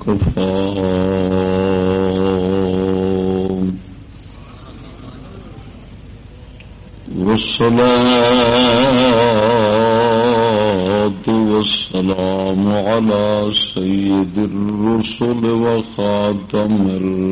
وكفى والصلاة والسلام على سيد الرسل وخاتم الرسل.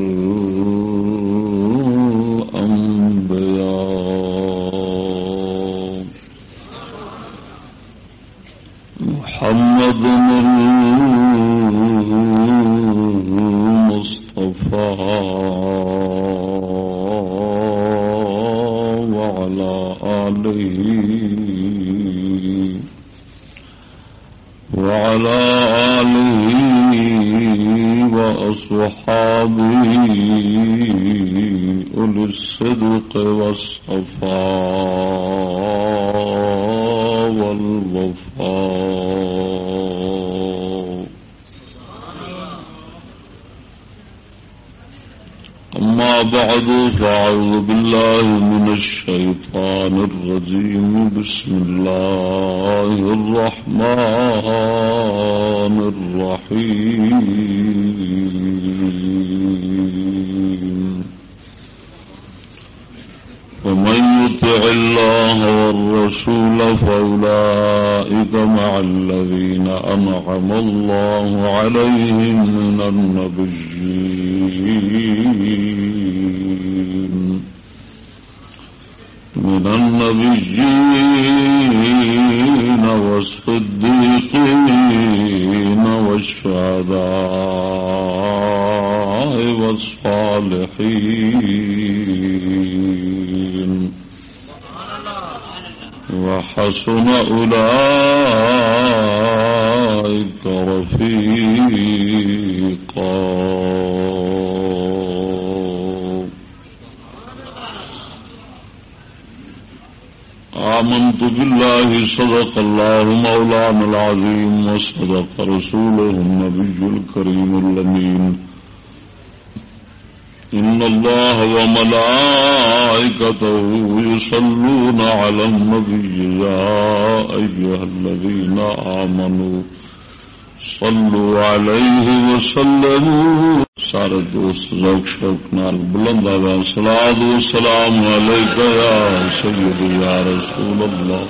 شوق نال بلند آواز سلاد و سلام علیک یا سید یا رسول اللہ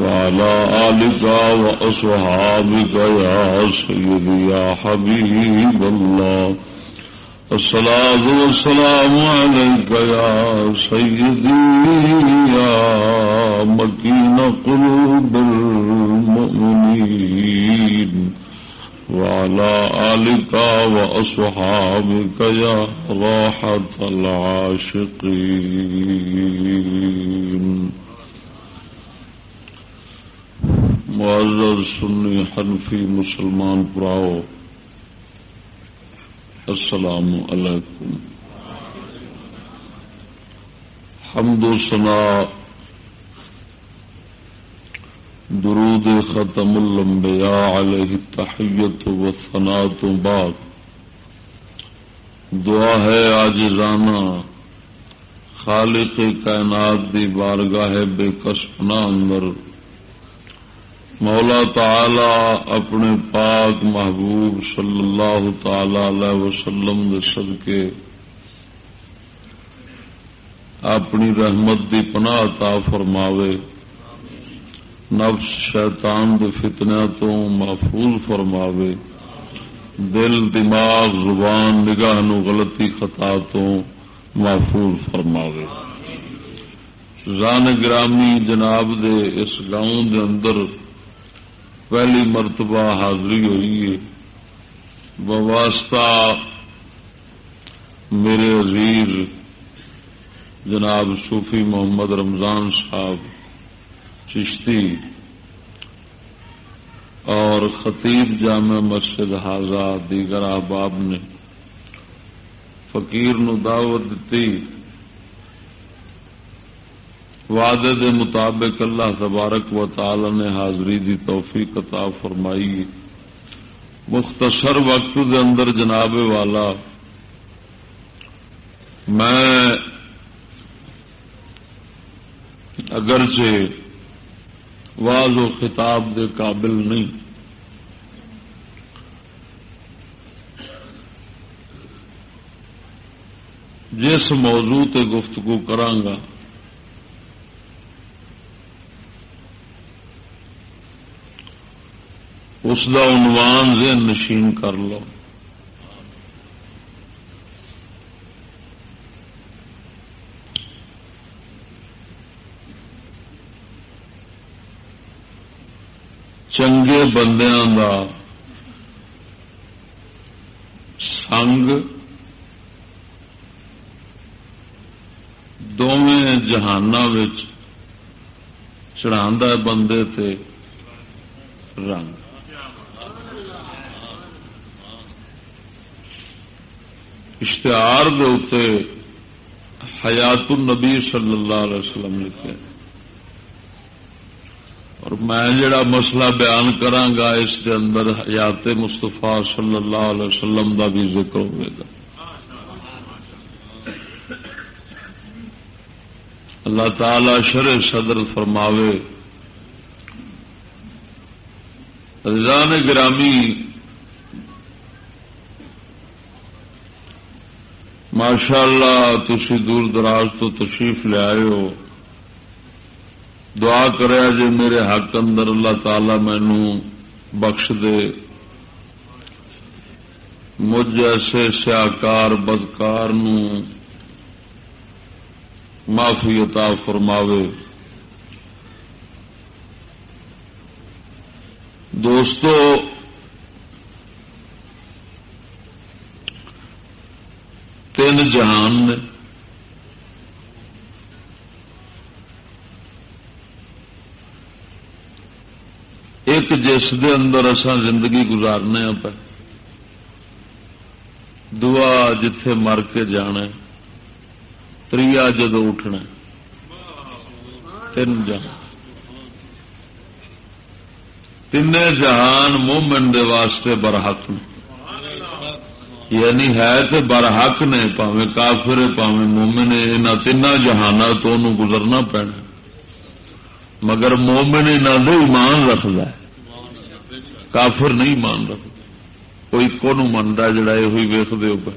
وعلى آلك وأصحابك يا سيد يا حبيب الله الصلاة والسلام عليك يا سيدي يا مكين قلوب المؤمنين وعلى آلك وأصحابك يا راحة العاشقين. معزز سنی حنفی مسلمان پراؤ، السلام علیکم. حمد و سنا درود ختم الانبیاء علیہ تحیت و ثنا تو بعد۔ دعا ہے آج رانا خالق کائنات دی بارگاہ بے کسپنا اندر۔ مولا تعالی اپنے پاک محبوب صلی اللہ تعالی علیہ وسلم دے صدقے، اپنی رحمت دی پناہ عطا فرماوے۔ نفس شیطان دے فتنہ تو محفوظ فرماوے۔ دل، دماغ، زبان، نگاہ نو غلطی، خطا تو محفوظ فرماوے۔ زان گرامی جناب دے اس گاؤں دے اندر پہلی مرتبہ حاضری ہوئی ہے۔ بواسطہ میرے عزیز جناب صوفی محمد رمضان صاحب چشتی اور خطیب جامع مسجد حاضہ دیگر احباب نے فقیر نو دعوت دیتی وعدے دے مطابق اللہ تبارک و تعالی نے حاضری دی توفیق عطا فرمائی۔ مختصر وقت دے اندر جناب والا، میں اگرچہ واض و خطاب دے قابل نہیں۔ جس موضوع تے گفتگو کرانگا، اس دا عنوان ذہن نشین کر لو۔ چنگے بندیاں دا سنگ دونوں جہان چڑھا بندے تے رنگ اشتہار دے حیات النبی صلی اللہ علیہ وسلم لکھے اور میں جڑا مسئلہ بیان کرانگا اس کے اندر حیات مستفا صلی اللہ علیہ وسلم کا بھی ذکر ہوئے گا۔ اللہ تعالی شر صدر فرماوے رضان گرامی ماشاء اللہ تھی دور دراز تو تشریف لے آئے ہو۔ دعا کریا جی میرے حق اندر اللہ تعالی مینو بخش دے۔ مجھ ایسے سیاکار بدکار معافی عطا فرماوے۔ دوستو، تین جہان نے ایک جس دے اندر اسان زندگی گزارنے ہاں پہ دعا جتھے مر کے جانا تریا جدو اٹھنا تین جہان تین جہان مومن دے واسطے برحق نے۔ یعنی ہے تو برحق نے پاوے کافر پاوے مومن ان تین جہان تو گزرنا پینا۔ مگر مومن انہوں ایمان رکھد ہے۔ کافر نہیں مان رکھتا کوئی کو منتا جڑا یہ ویخ دے پہ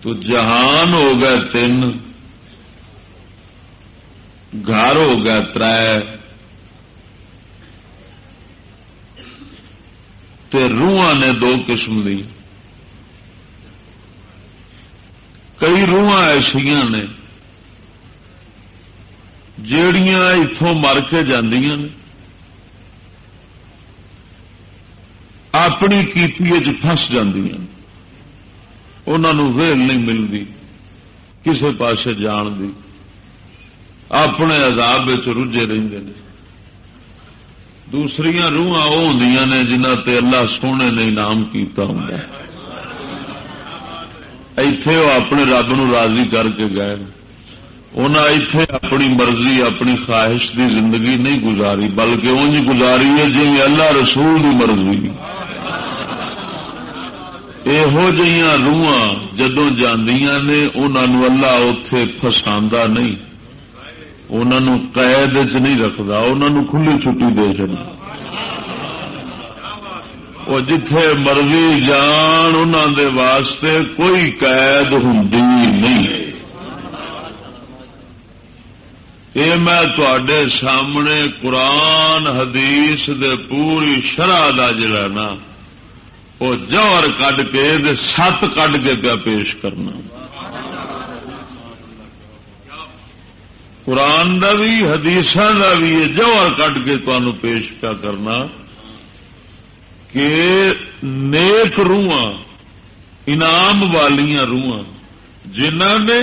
تو جہان ہو گئے تین، گھر ہو گیا تے روح نے دو قسم دی۔ کئی روح ایسا نے، جیڑیاں اتوں مر کے جاندیاں نے۔ اپنی کیتی فس جاندیاں انہوں ویل نہیں ملتی کسی پاس جان دی۔ اپنے عذاب رجے رہتے ہیں دوسری روح وہ ہوں نے جنہ تے اللہ سونے نے انعام کیتا ہوں اتے وہ اپنے رب نو راضی کر کے گئے انہیں اتے اپنی مرضی، اپنی خواہش دی زندگی نہیں گزاری، بلکہ انج گزاری ہے جی اللہ رسول دی مرضی۔ یہو جہاں روح جدو جاندیاں نے انہوں اللہ اتے فسا نہیں انہوں قید چ نہیں رکھتا انہوں کھلی چھٹی دے چڑنا وہ جتھے مرضی جان انہوں دے واسطے کوئی قید ہوں نہیں یہ میں تے سامنے قرآن حدیث دے پوری شرح کا جڑا نا وہ جوہر کڈ کے سات کڈ کے پیا پیش کرنا۔ قرآن دا بھی حدیث دا بھی یہ جوہر کڈ کے تمہوں پیش پیا کرنا کہ نیک روح انعام والیاں روح جنہ نے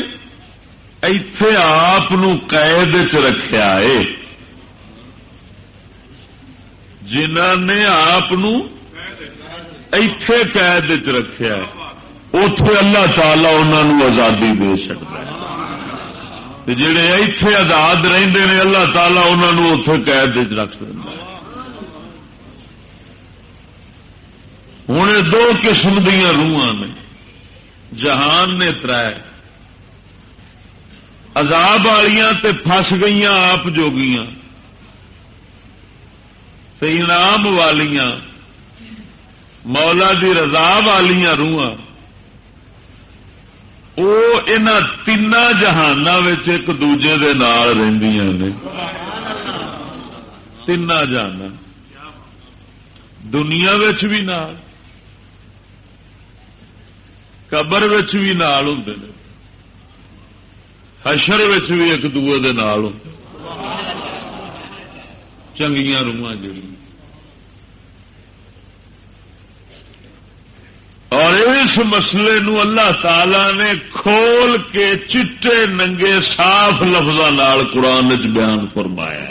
اتے آپ قید چ رکھا ہے۔ جنہ نے آپ اتے قید چ رکھا اتے اللہ تعالی انہوں آزادی دے سکتا ہے۔ جڑے اتے آزاد رہتے ہیں اللہ تعالی انہوں اتے قید چ رکھ دینا ہوں دو قسم دیا روح نے۔ جہان نے تر عذاب والیاں تے فس گئی آپ جوگیاں۔ تے انعام والیاں۔ مولا دی رضا والیاں روح وہ ان تین جہان ایک دوجے دے نال نے۔ تین جہان دنیا بھی نال۔ قبر بھی نال ہوں حشر بھی ایک دوے دے نال ہوں چنگیاں روح جڑی اور اس مسئلے نو اللہ تعالی نے کھول کے چٹے ننگے صاف لفظ قرآن چ بیان فرمایا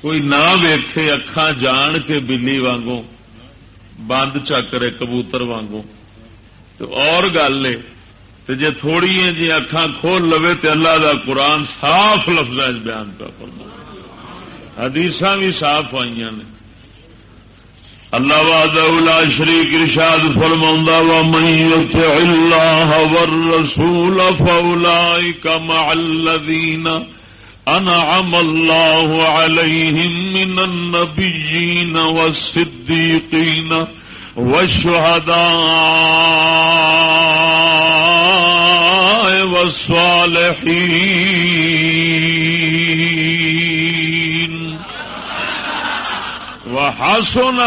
کوئی نہ ویکھے اکھان جان کے بلی وانگوں، بند چکرے کبوتر وانگوں۔ تو اور گل ہے جی تھوڑی جی اکھان کھول لو تو اللہ دا قرآن صاف لفظ بیان پہ فرما حدیث بھی صاف آئی نے۔ اللہ واد شریک ارشاد فرما و من يطع الله والرسول فاولئك مع الذين انعم الله عليهم من النبيين والصديقين والشهداء والصالحين وحسن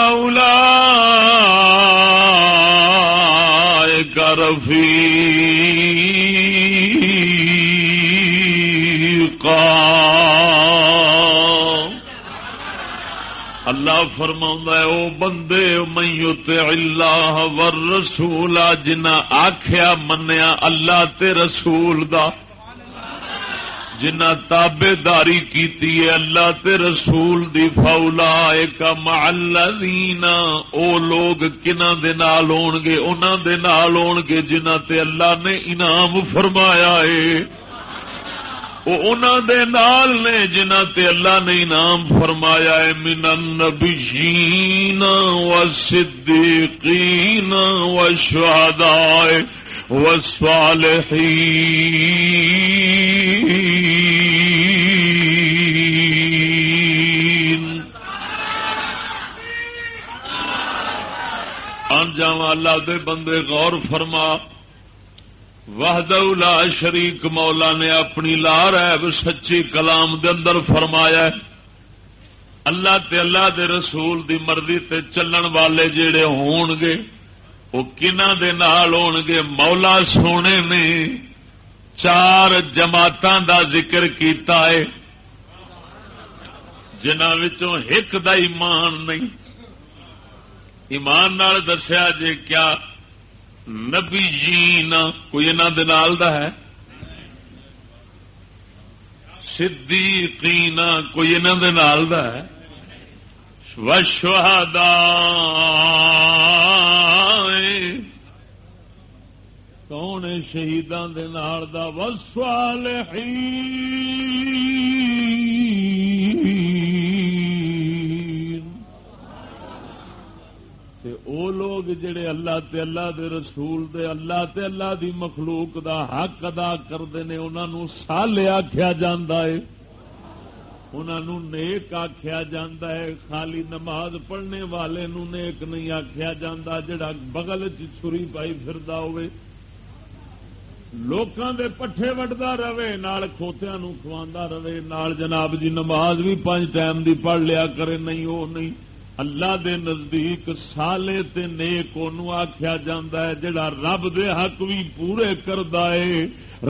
أولئك رفيقا اللہ فرما او بندے میت اللہ ور رسول جنا آخیا منیا اللہ تے رسول دا۔ جنا تابے داری کی اللہ تے رسول دی فولا ایک محلہ او لوگ کنہ دے نال ہون گے، انہاں دے نال ہون گے جنہ تے اللہ نے انعام فرمایا ہے۔ وہ دے نال نے جنہ تے اللہ نے انعام فرمایا ہے، من النبیین و صدیقین و انجام اللہ دے بندے غور فرما۔ وحد لا شریک مولا نے اپنی لا ریب سچی کلام دے اندر فرمایا اللہ تے اللہ دے رسول دی مرضی تے چلن والے جڑے ہون گے وہ کنہ دے نال ہون گے مولا سونے نے چار جماعتاں دا ذکر کیتا ہے جنہوں ایک دا ایمان نہیں۔ ایمان نال دسیا جے کیا نبی جی کوئی انہوں دا ہے؟ صدیقین کوئی انہوں دا ہے؟ وشہدا کون شہیدان دے نال دا؟ وصالحین۔ لوگ جڑے اللہ تے اللہ دے رسول دے اللہ تے اللہ دی مخلوق دا حق ادا کرتے ہیں انہوں سالے آخیا جا نیک آخیا جا خالی نماز پڑھنے والے نو نیک نہیں آخیا جا جڑا بغل چھری پائی فردا ہوئے۔ لوکاں دے پٹھے وڈدا رہے، نال کھوتیاں نو کھواندا رہے۔ نال جناب جی نماز بھی پانچ ٹائم دی پڑھ لیا کرے، نہیں وہ نہیں۔ اللہ دے نزدیک سالے تے نیک آخیا جا جڑا رب دے حق بھی پورے کردا ہے،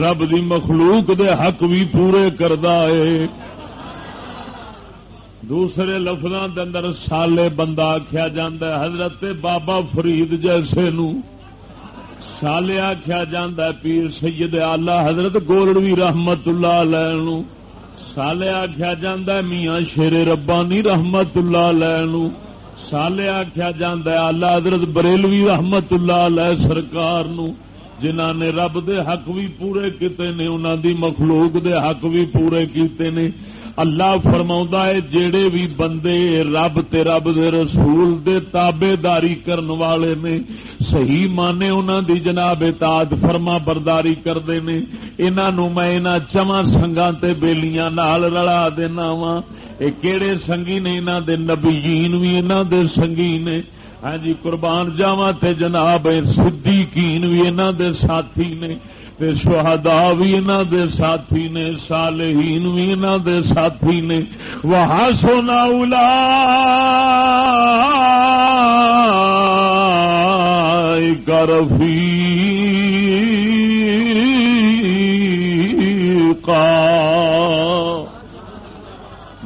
رب دی مخلوق دے حق بھی پورے کردا ہے۔ دوسرے لفظوں دے اندر سالے بندہ آخیا جا حضرت بابا فرید جیسے نو سالے آخیا جا پیر سید آلہ حضرت گولڑوی رحمت اللہ علیہ سالے آخیا جا میاں شیر ربانی رحمت اللہ لو سالے آخیا جا آلہ حضرت بریلوی رحمت اللہ علیہ سرکار نو جنہ نے رب دے حق بھی پورے کیتے نے انہوں دی مخلوق دے حق بھی پورے کیتے نے اللہ فرما ہے جڑے بھی بندے رب تے رب دے رسول دے تابے داری کرن والے نے، صحیح مانے انہوں دی جناب تاج فرما برداری کرتے ہیں انہوں میں انہوں چواں سنگا بےلیاں نال رلا دینا وا یہ کہڑے سنگی نے انہوں دے نبیین بھی انہوں دے سنگی نے۔ ہاں جی قربان جاوا تے جناب صدیقین بھی انہاں دے ساتھی نے۔ تے شہدا بھی انہاں دے ساتھی نے، صالحین بھی انہاں دے ساتھی نے۔ وہاں سونا الا کرفی کا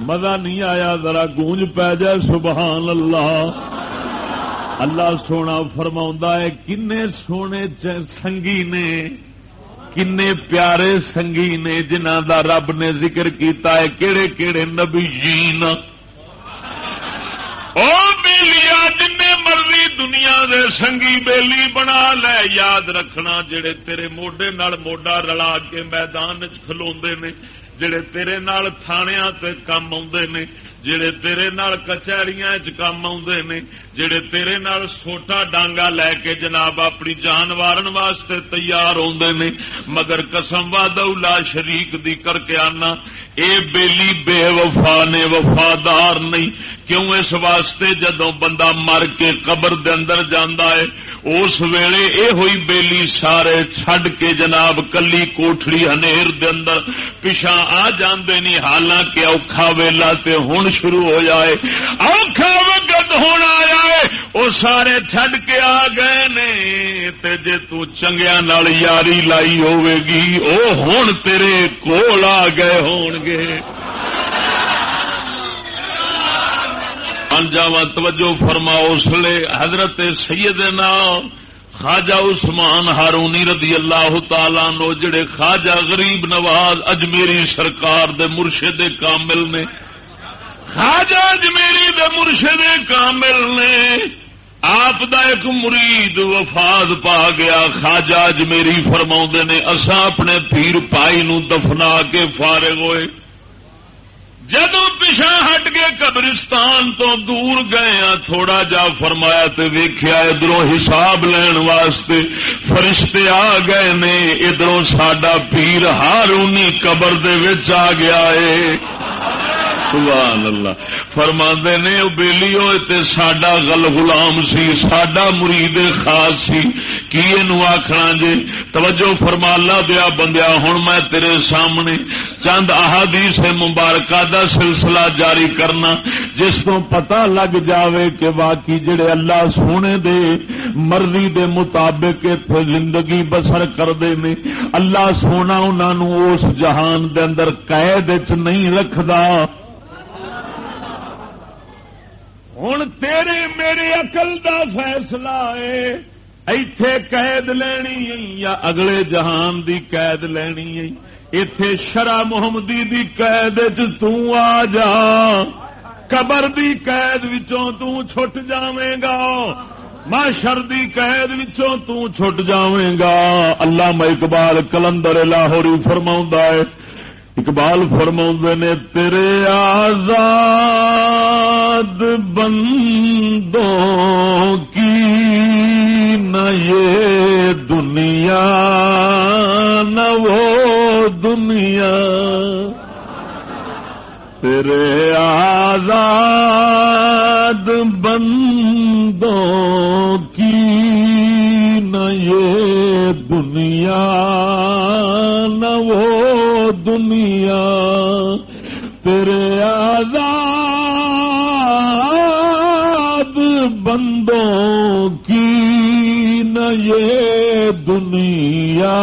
مزہ نہیں آیا، ذرا گونج پی جائے، سبحان اللہ۔ اللہ سونا فرما ہے، کنے سونے سنگی نے۔ کنے پیارے سنگی نے جنہ دا رب نے ذکر کیتا ہے کہڑے کہڑے نبی جین؟ جن مرضی دنیا دے سنگی بیلی بنا لے، یاد رکھنا جڑے تیرے موڈے نال موڈا رلا کے میدان چلو نے، جڑے تیرے نال تھانیاں تے کام آدھے نے، جڑے تیرے نال کچہریاں کام آدھے نے جڑے تیرے نال سوٹا ڈانگا لے کے جناب اپنی جان وارن واسطے تیار ہوندے نے، مگر قسم وا شریک دی کر کے آنا، اے بیلی بے وفا نے وفادار نہیں، کیوں اس واسطے جدو بندہ مر کے قبر دے اندر جاندا ہے، اس ویلے اے ہوئی بیلی سارے چھڈ کے جناب کلی کوٹڑی ہنیر دے اندر پچھا آ جاندے نہیں حالانکہ اوکھا ویلا تے ہن شروع ہو جائے۔ اوکھا وقت ہونا آیا وہ سارے چھڈ کے آ گئے نے۔ تے جے تو چنگیا نال یاری لائی ہوے گی او ہن تیرے کول آ گئے ہون گے۔ انجاوا توجہ فرماؤ اس لیے حضرت سیدنا خواجہ عثمان ہارونی رضی اللہ تعالی نو جڑے خواجہ غریب نواز اجمیری سرکار دے مرشد کامل نے خواجہ اجمیری دے مرشد کامل نے آپ دا ایک مرید وفاد پا گیا۔ خواجہ اجمیری فرما نے اصا اپنے پیر پائی نو دفنا کے فارغ ہوئے۔ جدو پچھا ہٹ کے قبرستان تو دور گئے ہاں تھوڑا جا فرمایا تو ویخیا ادھر حساب لین واسطے فرشتے آ گئے نے ادھر ساڈا پیر ہارونی قبر دے آ گیا ہے۔ سبحان اللہ فرما نے بےلی ہوئے ساڈا گل غلام سی، ساڈا مرید خاص سی۔ کی آخنا جی توجہ فرما لا دیا بندیا ہوں میں تیرے سامنے چند احادیث مبارکہ دا سلسلہ جاری کرنا، جس کو پتا لگ جاوے کہ باقی جڑے اللہ سونے دے، مرضی دے مطابق زندگی بسر کرتے ہیں اللہ سونا انہوں اس جہان دے اندر قید چ نہیں رکھدا۔ ہوں تیرے میرے اقل دا فیصلہ ہے۔ ایتھے قید لینی یا اگلے جہان دی قید لینی اتے شرا محمدی دی قید آ جا۔ قبر دی قید وچوں چھٹ جاویں گا۔ ماشر دی قید وچوں چھٹ جاویں گا۔ اللہ اقبال کلندر لاہوری فرما ہے۔ اقبال فرما نے، تیرے آزاد بندوں کی نہ یہ دنیا نہ وہ دنیا. تیرے آزاد بندوں کی نہ یہ دنیا، نہ وہ دنیا۔ تیرے آزاد بندوں کی نہ یہ دنیا،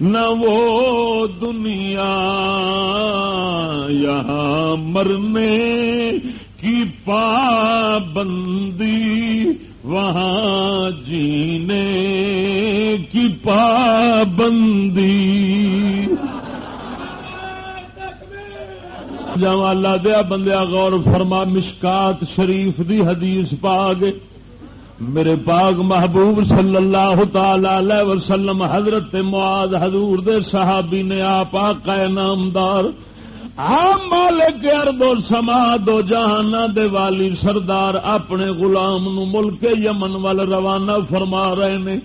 نہ وہ دنیا۔ یہاں مرنے کی پابندی وہاں جینے کی پابندی۔ اللہ دیا بندیا غور فرما، مشکات شریف دی حدیث پاگ میرے پاک محبوب صلی اللہ تعالی وسلم، حضرت معاذ حضور دے صحابی نے آپ آقا نامدار عام مالک ارد و سما دو جہان دے والی سردار اپنے غلام نو ملک یمن وال روانہ فرما رہے نے۔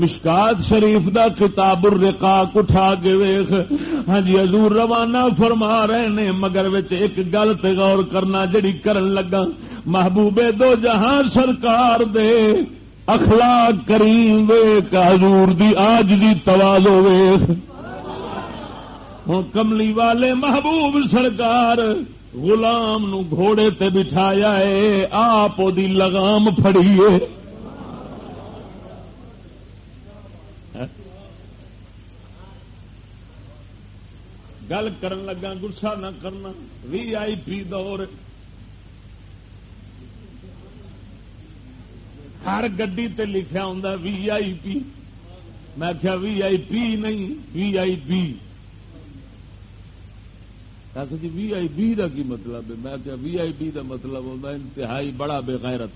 مشکات شریف دا کتاب الرقاق اٹھا کے ویخ ہاں جی حضور روانہ فرما رہے نے، مگر وچ ایک گل تے غور کرنا جڑی کرن لگا۔ محبوبے دو جہاں سرکار دے اخلاق کریم ویک حضور دی آج دی توازو ویخ ہوں کملی والے محبوب سرکار غلام نو گھوڑے تے بٹھایا ہے، آپ دی لگام فڑیے گل کرن لگا، گسا نہ کرنا۔ وی آئی پی دور۔ ہر گڈی تے لکھا ہوں وی آئی پی۔ میں کیا وی آئی پی نہیں، وی آئی پی۔ جی وی آئی بی کا کی مطلب ہے؟ میں کیا وی آئی بی کا مطلب ہوتا انتہائی بڑا بےغیرت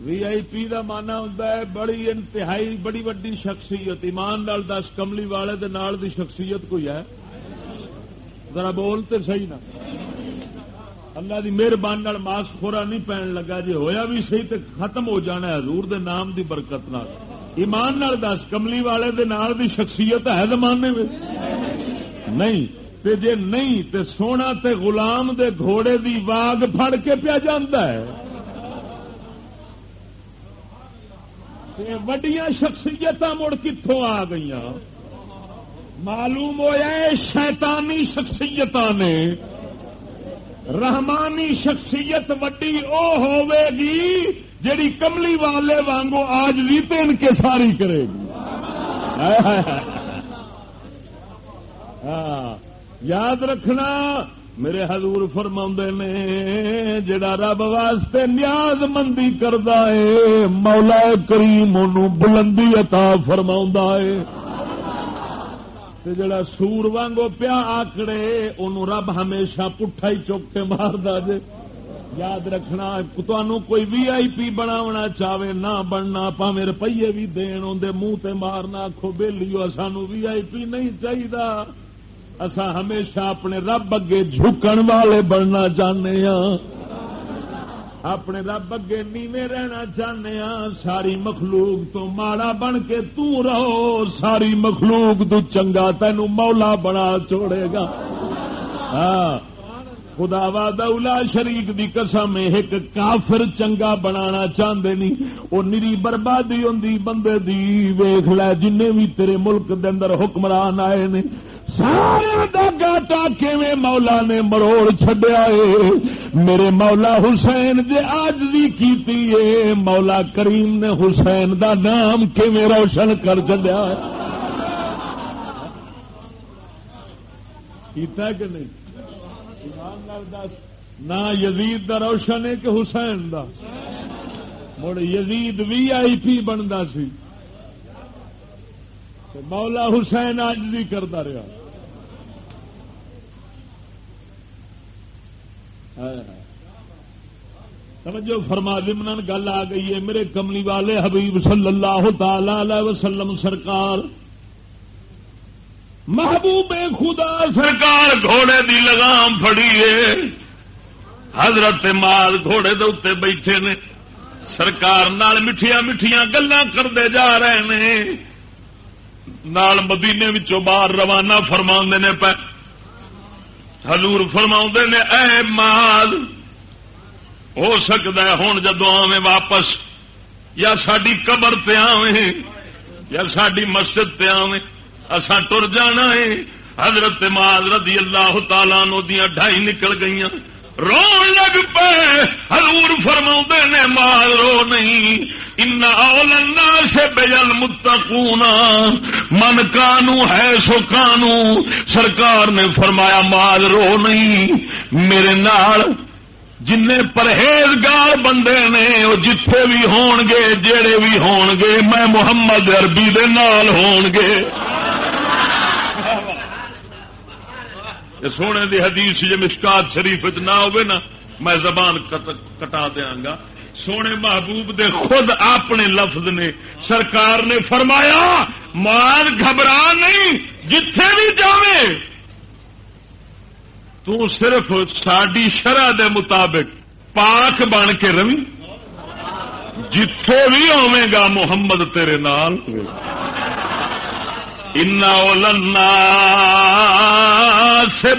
وی آئی پی کا مانا ہوتا ہے، بڑی انتہائی، بڑی وڈی شخصیت۔ ایمان نال دس، کملی والے دے نال دی شخصیت کوئی ہے؟ ذرا بولتے صحیح نا اللہ کی مہربانی ماسک خورا نہیں پہن لگا جی ہویا بھی صحیح تے ختم ہو جانا ہے، حضور دے نام دی برکت نال۔ ایمان نال دس، کملی والے دے نال دی شخصیت ہے زمانے میں۔ نہیں، تے جے نہیں، تے سونا تے غلام دے گھوڑے دی واگ پھڑ کے پیا جاندہ ہے۔ وڈیاں شخصیت مڑ کتوں آ گئی معلوم ہوا شیطانی شخصیت نے۔ رحمانی شخصیت وڈی او ہوے گی جڑی کملی والے وانگو آج بھی تین کے ساری کرے گی۔ ہاں یاد رکھنا، میرے حضور فرما نے جڑا رب واسطے نیاز مندی کرتا ہے، مولا کریم بلندی عطا فرما ہے۔ جڑا سور وانگو پیا آکڑے ان رب ہمیشہ پٹھا ہی چوکے مار دے یاد رکھنا تنوع کوئی وی آئی پی بناونا چاہے نہ بننا پاوے روپیے بھی دین اندر منہ تے مارنا آخو بہلی سانو وی آئی پی نہیں چاہیے اصا ہمیشہ اپنے رب اگے جھکن والے بننا چاہنے ہاں۔ اپنے رب اگے نیوے رہنا چاہنے ہاں ساری مخلوق تو ماڑا بن کے تو رہو، ساری مخلوق تو چنگا، تینو مولا بنا چھوڑے گا۔ ہاں خدا وا دولا شریف دی قسم، ایک کافر چنگا بنانا چاہتے نہیں وہ نری بربادی ہوں بندے دی ویخ لے جن بھی تیرے ملک دے اندر حکمران آئے نے سارا گاٹا کیویں مولا نے مروڑ چڈیا ہے میرے مولا حسین جے آج بھی کیتی ہے مولا کریم نے حسین دا نام کیویں روشن کر چلیا کیتا کہ نہیں؟ نہ یزید دا روشن ہے کہ حسین دا؟ مڑ یزید وی آئی پی بنتا سی۔ مولا حسین آج بھی کرتا رہا۔ سمجھو فرما دمن گل آ گئی ہے۔ میرے کملی والے حبیب صلی اللہ تعالی وسلم سرکار، محبوب خدا سرکار گھوڑے دی لگام فڑی ہے۔ حضرت مال گھوڑے دے اتنے بیٹھے نے۔ سرکار نال مٹھیاں مٹھیاں گلا کرتے جا رہے ہیں نال مدینے باہر روانہ فرما نے پہ حضور فرما نے، اے مال، ہو سکتا ہے ہوں جدو آویں واپس، یا ساری قبر تے آویں، یا ساری مسجد تے آویں اسا ٹر جانا ہے۔ حضرت مال رضی اللہ تعالی نو دیا ڈھائی نکل گئی رو لگ پے۔ ہرور فرما نے، مال رو نہیں۔ ان اول سے بجل متقونا من کانو ہے سو کانو۔ سرکار نے فرمایا، مال رو نہیں۔ میرے نال جن پرہیزگار بندے نے، وہ جتھے بھی ہون گے جڑے بھی ہون گے میں محمد اربی دے نال ہون گے سونے دی حدیث جی مشکات شریف نہ ہوئے نا، میں زبان کٹا دیا گا۔ سونے محبوب دے خود اپنے لفظ نے سرکار نے فرمایا مان گھبرا نہیں، جتھے بھی جاوے۔ تو صرف ساری شرح دے مطابق پاک بن کے روی، جتھے بھی گا محمد تیرے نال۔ لنا سے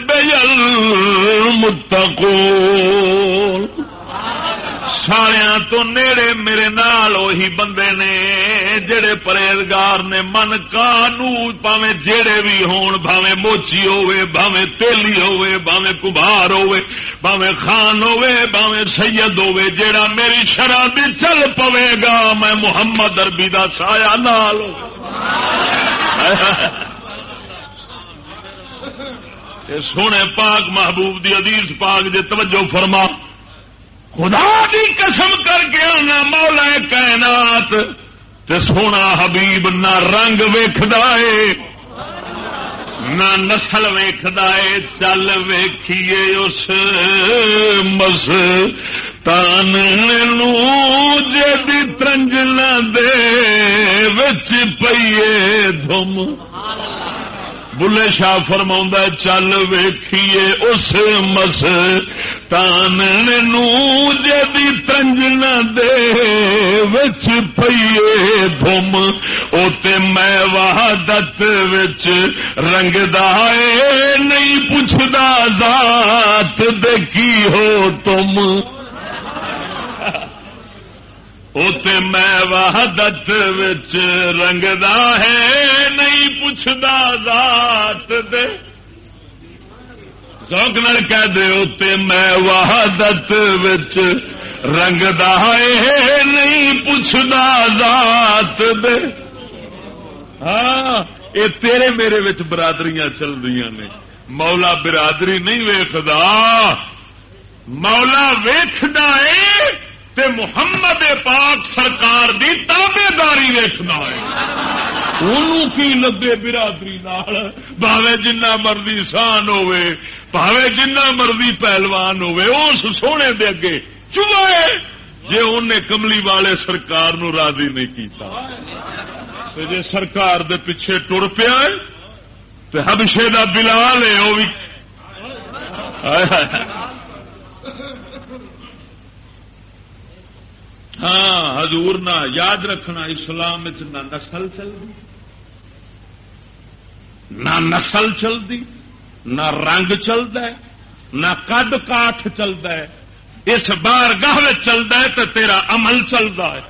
متقو سارا تو نیڑے میرے نال وہی بندے نے جڑے پرہیزگار نے من کانو پاوے جڑے بھی ہون بھاوے موچی ہوے بھاوے تیلی ہوے بھاوے کبھار ہوے بھاوے خان ہوے بھاوے سید ہوے جیڑا میری شرح بھی چل پوے گا، میں محمد اربی دا سایہ نال سونے پاک محبوب دی عدیز پاک دے توجہ فرما۔ خدا دی قسم کر کے آنا مولا کائنات تے سونا حبیب نہ رنگ ویخد نہ نسل ویخد چل ویکھیے اس مس تان جی ترنجن دے وچ پیے دھم بلے شاہ فرما چل ویکھیے اس مس تان جی ترنجن دے وچ پیے دھم اوتے میں وحدت وچ رنگ دائے نہیں پوچھدا ذات دے کی ہو تم اوتے میں وحدت وچ رنگدا ہے، نہیں پوچھدا ذات دے۔ ذوق نال کہہ دے، اوتے میں وحدت وچ رنگدا ہے، نہیں پوچھدا ذات دے۔ ہاں اے تیرے میرے وچ برادریاں چل رہی نے۔ مولا برادری نہیں ویکھدا۔ مولا ویکھدا ہے تے محمد پاک سرکار دی تابے داری ویچنا ہے۔ انہوں کی لگے برادری نال بھاوے جنہ مرضی سان ہوے بھاوے جنہ مرضی پہلوان ہوے اس سونے دے اگے چوائے جے انہیں کملی والے سرکار نو راضی نہیں کیتا۔ جے سرکار دے پیچھے ٹر پیا تو ہبشے دا بلال ہے وہ بھی ہاں حضور نہ یاد رکھنا اسلام نہ نسل چلتی نہ نسل چلتی نہ رنگ چلتا ہے، نہ کد کاٹ چلتا ہے۔ اس بار گاہ چلتا ہے تو تیرا عمل چلتا ہے۔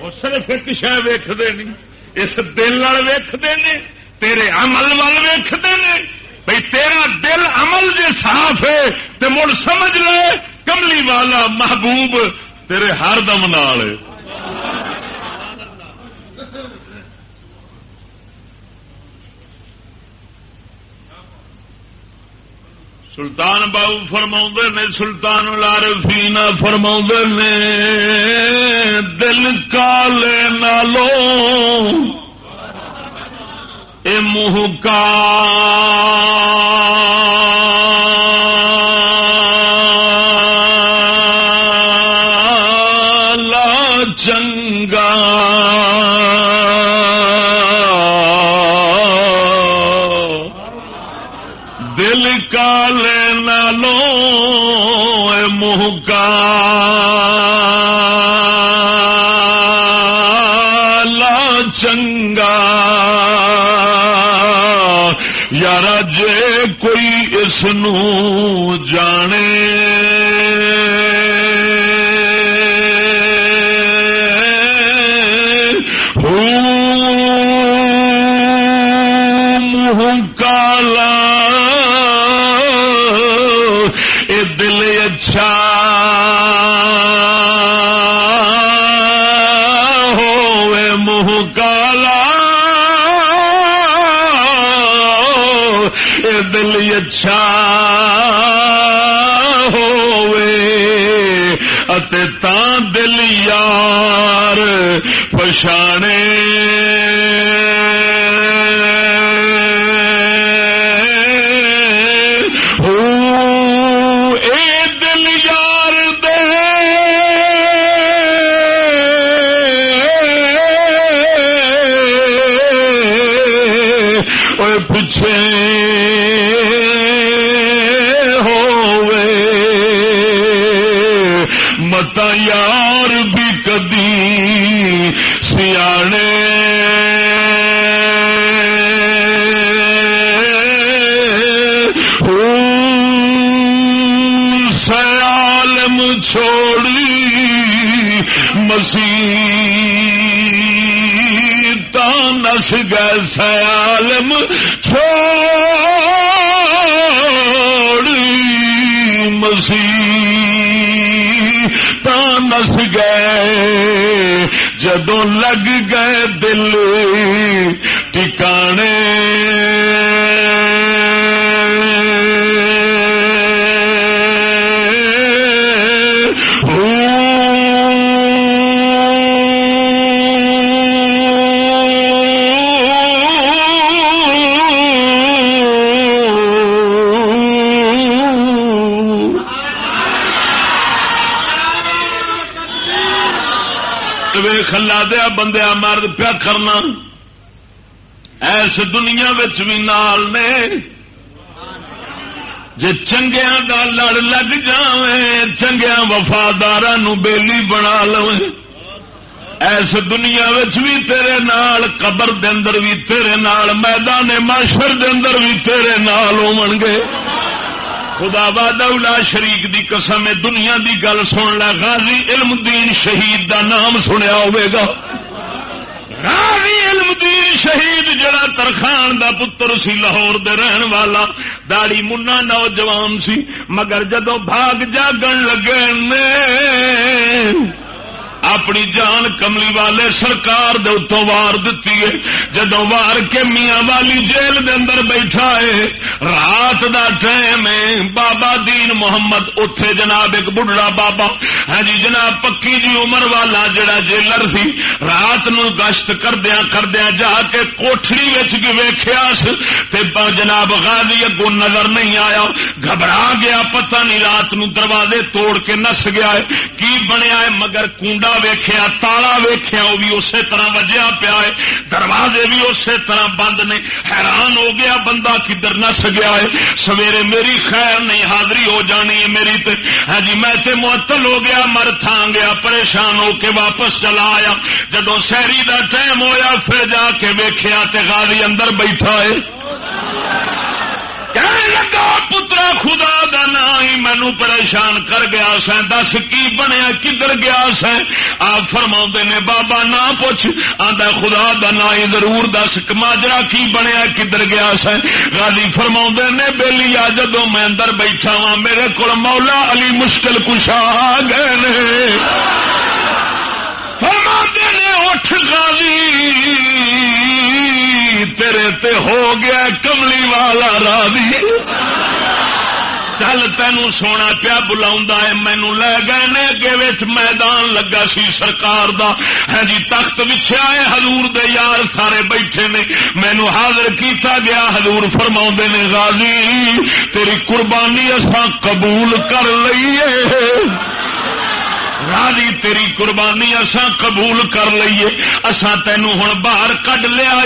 وہ صرف ایک شہ ویختے نہیں اس دل ویختے نے تیرے عمل وال ویختے نے بھائی تیرا دل عمل جی صاف ہے تو مڑ سمجھ لے۔ کملی والا محبوب تیرے ہر دم نال سلطان بابو فرما نے، سلطان لارفی فرما نے، دل کالے نالو اے منہ کا سنوں شاہ ہوے اتے تاں دل یار پشانے کرنا۔ ایس دنیا بھی نال نے۔ جے چنگیا کا لڑ لگ جائے چنگیا وفادار بیلی بنا لو ایس دنیا بھی تیرے نال، قبر دے اندر بھی تیرے نال، میدان معاشر دے اندر بھی تیرے نال ہو گے۔ خدا بادلا شریک دی قسم، دنیا دی گل سن لا غازی علم دین شہید دا نام سنیا ہوئے گا غازی علم دین شہید جڑا ترخان دا پتر سی لاہور دے رہن والا۔ داڑی منا نوجوان سی، مگر جدو بھاگ جاگن لگے نے اپنی جان کملی والے سرکار دے اتوں وار دیتی ہے۔ جدو وار کے میاں والی جیل دے اندر بیٹھا ہے، رات دا ٹائم ہے۔ بابا دین محمد اتے جناب ایک بڑھڑا بابا۔ ہاں جی جناب پکی جی عمر والا جڑا جیلر سی، رات نو گشت کردیا کردیا جا کے کوٹڑی ویخیا جناب غازی اگو نظر نہیں آیا۔ گھبرا گیا، پتہ نہیں رات نو دروازے توڑ کے نس گیا ہے۔ کی بنیا ہے مگر کنڈا ویخیا تالا ویخیا وہ بھی اسی طرح وجیا پیا ہے۔ دروازے بھی اسی طرح بند نے۔ حیران ہو گیا بندہ کدھر نس گیا ہے۔ سویرے میری خیر نہیں حاضری ہو جانی ہے میری تے۔ ہاں جی میں تے معطل ہو گیا، مر تھا گیا، پریشان ہو کے واپس چلا آیا۔ جدو شہری دا ٹائم ہویا، پھر جا کے ویخیا غازی اندر بیٹھا ہے۔ لگا پترا خدا دا نا ہی مینو پریشان کر گیا سا دس کی بنیا، کدھر گیا سا آپ فرما نے، بابا نہ پوچھ۔ آدھا خدا دا نا ہی ضرور دس۔ ماجرا کی بنیا، کدھر گیا سا گالی فرما نے بہلی آ جدو میں اندر بیٹھا وا میرے کو مولا علی مشکل کشا گئے نے۔ فرما نے، اٹھ گالی تیرے تے ہو گیا کملی والا راضی۔ چل تین سونا پیا بلا مینو لے گئے نے اگے میدان لگا سی سرکار دا۔ ہاں جی تخت بچھا ہے ہزور دے یار سارے بیٹھے نے۔ مینو حاضر کیتا گیا ہزور فرما نے غازی تیری قربانی اصا قبول کر لیے راضی تیری قربانی اسا قبول کر لیے اسا تینو ہوں باہر کڈ لیا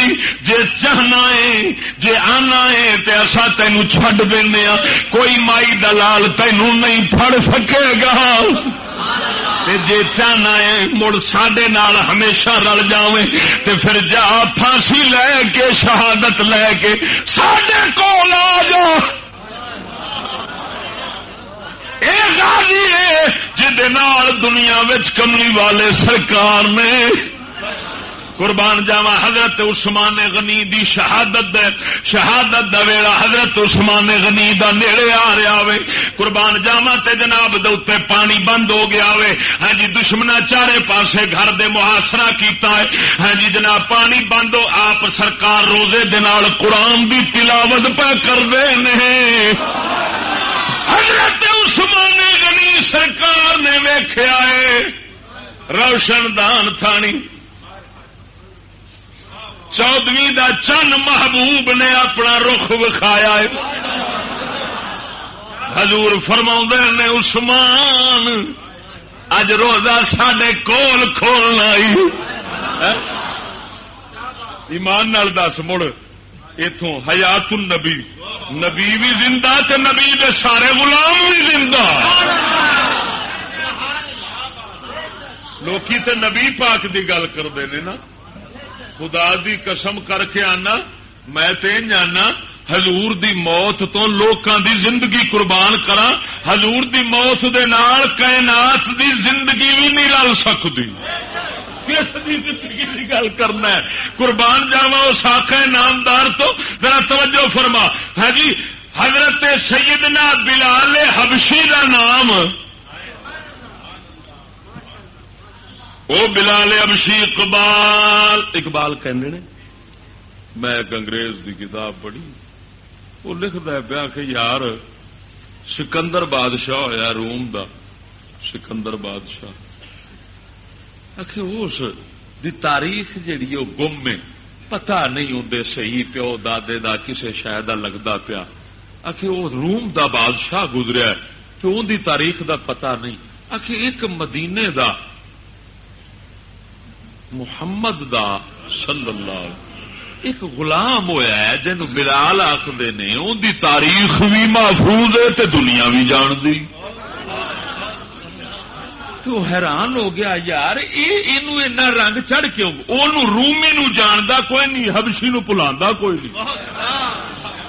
جے چاہنا ہے، جے آنا ہے، تے اسا تینو چھڈ دینے دینا کوئی مائی دلال تینو نہیں پھڑ سکے گا۔ تے جے چاہنا ہے، مڑ سڈے نال ہمیشہ رل جاوے تے پھر جا پھانسی لے کے، شہادت لے کے سڈے کو آ جا۔ دنیا کملی والے سرکار نے قربان جاوا حضرت عثمان غنی دی شہادت شہادت دا ویڑا حضرت عثمان غنی دا نیڑے آ رہا وے۔ قربان جاوا تے جناب دے پانی بند ہو گیا وے۔ ہاں جی دشمنا چارے پاسے گھر دے محاصرہ کیتا ہے۔ ہاں جی جناب، پانی بند ہو، آپ سرکار روزے دنال قرآن دی تلاوت پہ کر دے حضرت عثمان غنی سرکار نے ویخیا ہے۔ روشن دان تھانی۔ چودویں دا چن محبوب نے اپنا رخ وکھایا ہے۔ حضور فرما نے، عثمان، اج روزہ سڈے کول کھولنا ہاں؟ ایمان نال دس، مڑ۔ اتوں حیات النبی نبی بھی زندہ تے نبی دے سارے غلام بھی زندہ۔ لوکی تے نبی پاک دی گل کرتے ہیں نا۔ خدا دی قسم کر کے آنا۔ میں تے جانا حضور دی موت تو لوکاں دی زندگی قربان کرا حضور دی موت دے نال کائنات دی زندگی بھی نہیں رل سکتی کس کی زندگی کی گل کرنا ہے۔ قربان جاوا اس آخا نامدار تو۔ ذرا توجہ فرما۔ ہے ہاں جی حضرت سیدنا بلال حبشی کا نام۔ وہ بلال حبشی اقبال۔ اقبال کہنے نے، میں ایک انگریز کی کتاب پڑھی۔ وہ لکھتا پیا کہ یار، سکندر بادشاہ ہوا روم دا۔ سکندر بادشاہ۔ اس دی تاریخ جیڑی وہ گم ہے پتا نہیں ہوں صحیح پیو دادے دا کسے شاید لگتا پیا۔ وہ روم دا بادشاہ گزریا تو ان دی تاریخ دا پتا نہیں۔ آخ ایک مدینے دا محمد دا صلی اللہ ایک غلام ہوا ہے جن بلال آخر نے ان دی تاریخ بھی محفوظ ہے تے دنیا بھی جان دی تو حیران ہو گیا یار یہ رنگ چڑھ کے رومی نو جاندا کوئی نہیں ہبشی نو پلا کوئی نہیں۔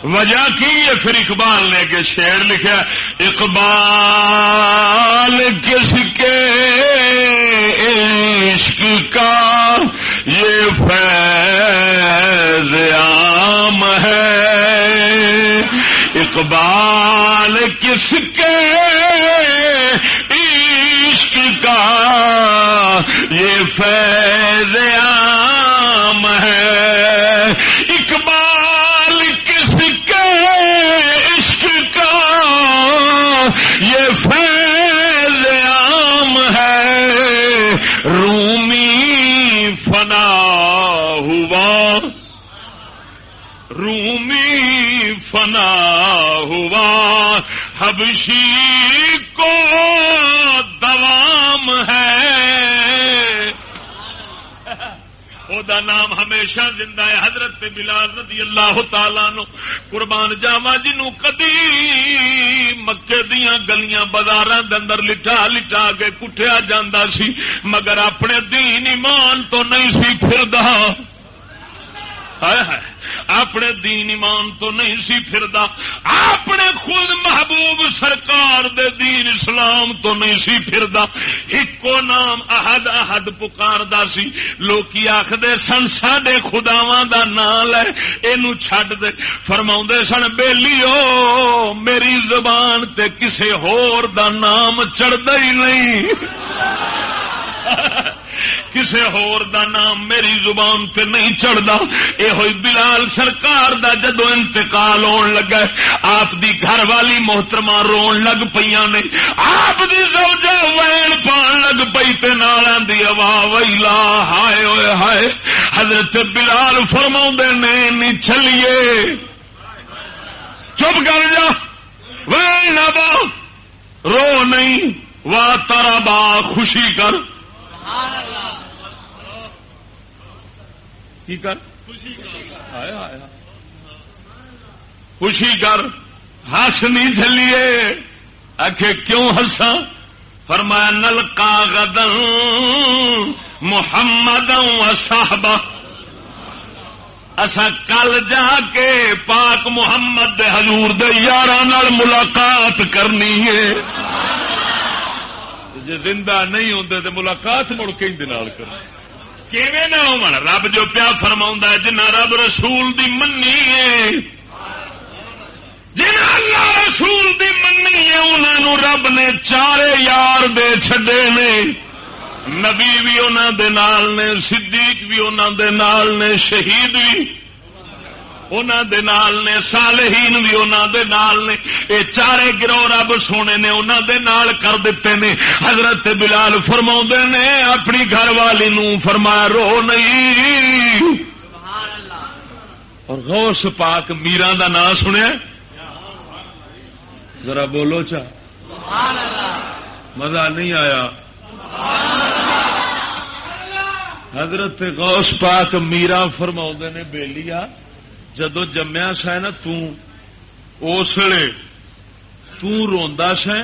وجہ کی ہے؟ پھر اقبال نے کہ شیر لکھا اقبال کس کے عشق کا یہ فیض عام ہے؟ اقبال کس کے کا یہ فیض عام ہے۔ اقبال کس کے عشق کا؟ یہ فیض عام ہے۔ رومی فنا ہوا۔ رومی فنا ہوا۔ حبشی کو دوام ہے۔ دا نام ہمیشہ زندہ ہے۔ حضرت بلال رضی اللہ تعالی نو قربان جاوا جنو کدی مکے دیا گلیاں بازار اندر لٹا لٹا کے کٹیا جا سی، مگر اپنے دین ایمان تو نہیں سی پھر اپنے دین ایمان تو نہیں سی پھردا، اپنے خود محبوب سرکار دے دین اسلام تو نہیں سی پھردا۔ ایکو نام احد احد پکار دا سی۔ لوکی آخر سن سڈے خداواں دا نام لے اینو چھڈ دے۔ فرما سن بیلی او میری زبان تے کسے ہور دا نام چڑھتا ہی نہیں۔ کسے ہور دا نام میری زبان تے نہیں چڑھتا یہ ہوئی بلال سرکار دا جدو انتقال ہون لگا آپ دی گھر والی محترمہ رون لگ پی نے۔ آپ دی زوجہ وین پان لگ پئی تے نالا دی ہوا ویلا ہائے ہوئے ہائے۔ حضرت بلال فرما نے نہیں چلیے چپ کر جا۔ وین نہ با۔ رو نہیں وا تارا با، خوشی کر۔ کی کر؟ خوشی کر. ہس نہیں چلیے آخ کیوں ہسا فرمایا نل کا گدن محمد صاحب اسا کل جا کے پاک محمد دے حضور دے یار ملاقات کرنی ہے۔ جی زندہ نہیں ہوں تو ملاقات مڑ کے کر نہ ہو رب جو پیا فرما جنا رب رسول دی منی ہے۔ جنا اللہ رسول دی منی ہے انہوں رب نے چارے یار دے چھڈے نے۔ نبی بھی انہوں نال نے، صدیق بھی انہوں دے نال نے، شہید بھی نال نے، صالحین بھی انہوں دے نال نے یہ چارے گروہ رب سونے نے انہوں دے نال کر دیتے نے۔ حضرت بلال فرما نے، اپنی گھر والی نو فرمایا، رو نہیں۔ اور غوث پاک میران دا نام سنیا۔ ذرا بولو چا۔ مزہ نہیں آیا۔ حضرت غوث پاک میرا فرما نے بےلییا جدو جمیا سا نا تسلے توندا سا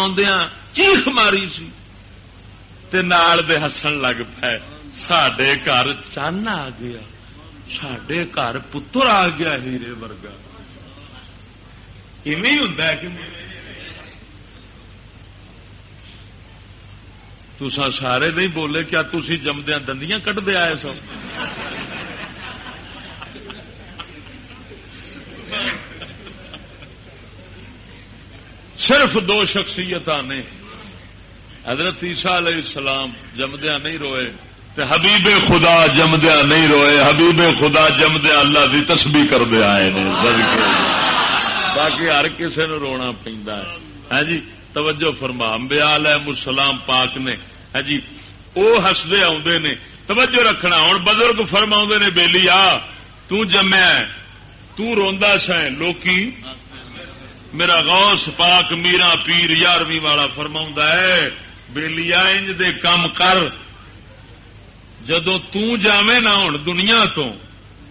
آدیا چیخ ماری سی تے نال دے ہسن لگ پے۔ سڈے گھر چن آ گیا سڈے گھر پتر آ گیا ہیرے ورگا۔ ایویں ہوں کہ تسا سارے نہیں بولے کیا تھی جمدیا دندیاں کٹتے آئے سو؟ صرف دو شخصیت نے۔ حضرت عیسیٰ علیہ السلام جمدیا نہیں روئے تے حبیب خدا جمدیا نہیں روئے۔ حبیب خدا جمدیا اللہ کی تسبیح کرتے آئے نے۔ باقی ہر کسی نو رونا پہ ہاں جی توجہ فرما۔ امبیا علیہ السلام پاک نے۔ ہاں جی وہ ہستے آدھے نے۔ توجہ رکھنا ہوں بزرگ فرما نے بےلی آ تمیا توندا سا لوکی میرا غوث پاک میرا پیر یارویں والا فرما ہے بےلیا انج دے کام کر۔ جدو تمے نہ ہوں دنیا تو،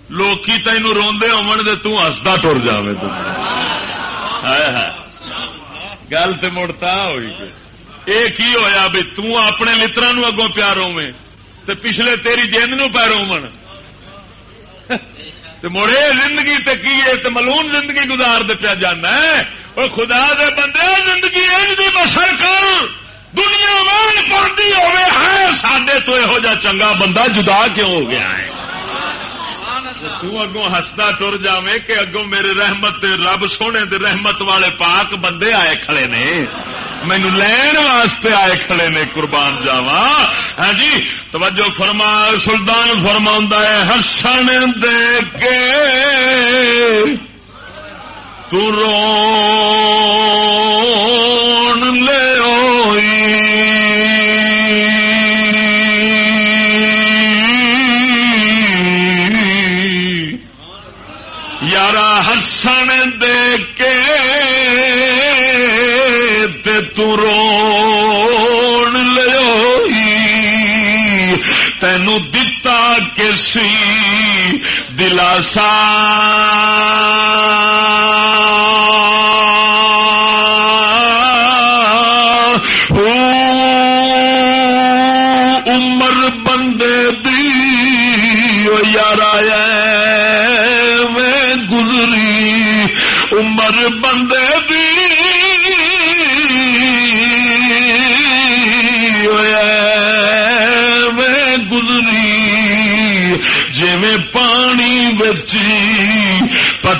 لوکی تین روندے ہون دے تستا ٹر جائے گل تو مڑتا ہوئی یہ کی ہویا بھی تنے مترا اگوں پیارو میں تے پچھلے تیری جند نو پیرو من مڑے زندگی تے کی ہے ملون زندگی گزار دے پیا جانا ہے۔ اور خدا دے بندے، زندگی بسر کر۔ دنیا مان پڑتی ہوے ہے۔ سڈے تو یہو جا چنگا بندہ جدا کیوں ہو گیا ہے؟ تگوں ہستا ٹر جائے کہ اگوں میرے رحمت رب، سونے دے رحمت والے پاک بندے آئے کھڑے نے۔ مینو لین واسطے آئے کھڑے نے قربان جاوا ہاں جی توجہ فرما، سلطان فرما ہے ہسن دے کے ترو رو۔ رون لو تینو دتا کسی دلاسا؟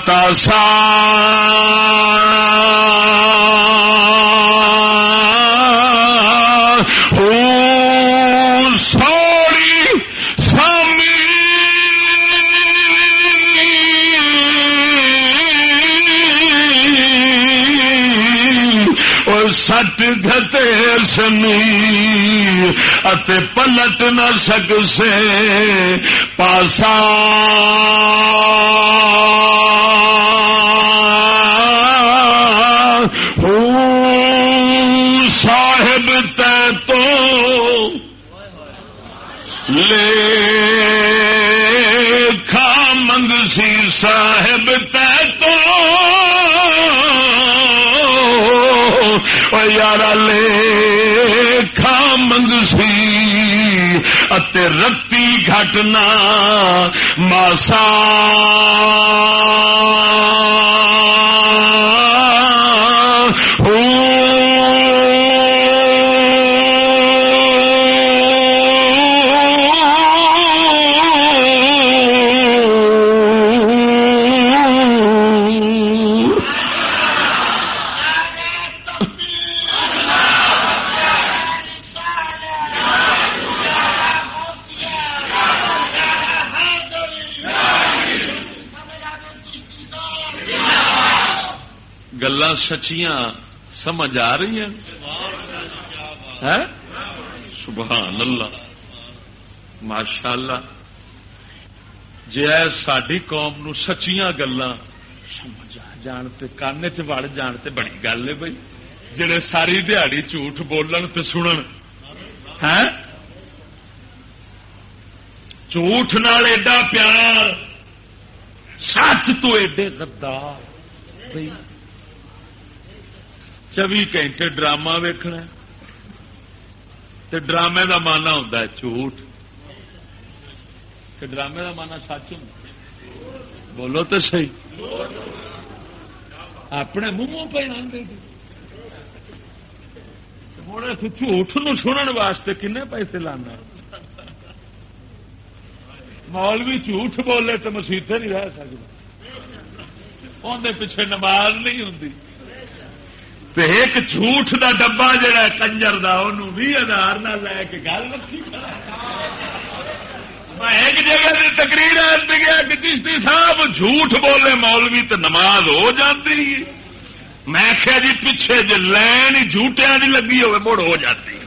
سا سٹ گتے سنی پلٹ نہ سک سے پاسا صاحب تے تو لے کھا منگ سی صاحب تے تو۔ یار لے کھا منگ سی رتی گھٹنا ماسا سچیاں سمجھ آ رہی ہیں؟ سبحان اللہ۔ ماشاء اللہ جی ساری قوم نو سچیاں گلا سمجھ آ جان کان چڑ جان تے بڑی گل ہے بھائی جڑے ساری دیہڑی جھوٹ بولن تے سنن۔ ہے؟ جھوٹ نال ایڈا پیار۔ سچ تو ایڈے غدار۔ بھائی چوبی گھنٹے ڈرامہ ویکنا ڈرامے کا مانا ہوں جھوٹ۔ ڈرامے کا مانا سچ ہوں بولو تو صحیح۔ اپنے منہ پہ آدھے ہوں جھوٹ نو سنن واسطے کن پیسے لانا مولوی جھوٹ بولے تو مسیطے نہیں رہ سکتا اندر پیچھے نماز نہیں ہوں ایک جھوٹ دا ڈبا جڑا کنجر دا انہوں بھی ہزار نہ لے کے گل رکھی میں ایک جگہ سے تقریر گیا کہ کشتی صاحب جھوٹ بولے مولوی تو نماز ہو جاتی میں کیا جی پیچھے جی لین جھوٹیا نہیں لگی ہوئے، مڑ ہو جاتی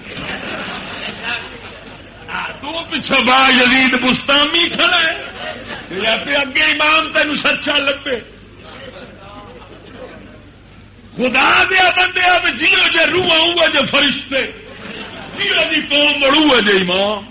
تو پیچھے با یزید بستامی کھڑا ہے۔ اگے امام تین سچا لبے۔ خدا دیا بندے جیو جی روح آؤں گا جو فرشتے۔ جیو جی قوم مڑو جی امام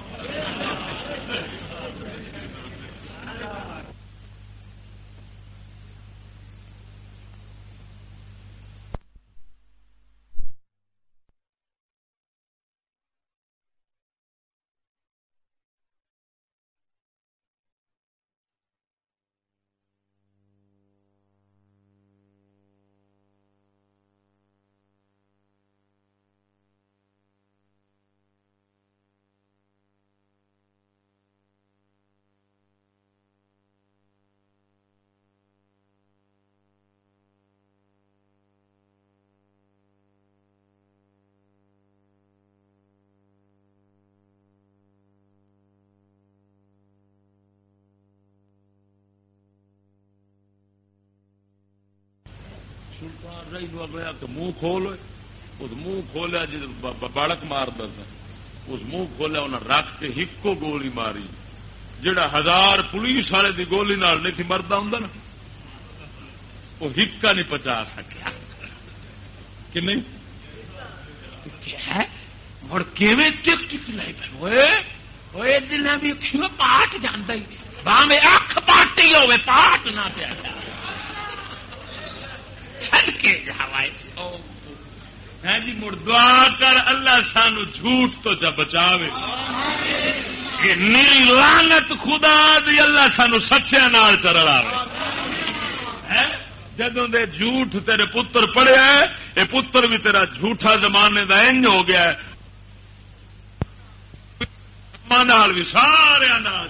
سلطان رہی نو گیا کہ منہ کھول اس منہ کھولیا جی بالک مار سا اس منہ کھولیا انہیں رکھ کے ہکو گولی ماری۔ جڑا ہزار پولیس والے کی گولی نال نہیں مرد ہوں نا، وہ ہکا نہیں پچا سکیا۔ کہ نہیں؟ اور ٹک ٹک لائی دن بھی پاٹ جانا باہیں اکھ پاٹی ہوے پاٹ نہ پیا چھڑ کے ہاں جی مڑ دعا کر اللہ سانو جھوٹ تو چ بچا نیری لانت خدا دی اللہ سانو سچیا نال چرڑا ہاں، جدوں دے جھوٹ تیرے پتر پڑیا اے پتر بھی تیرا جھوٹا زمانے دا انج ہو گیا ہے۔ بھی سارے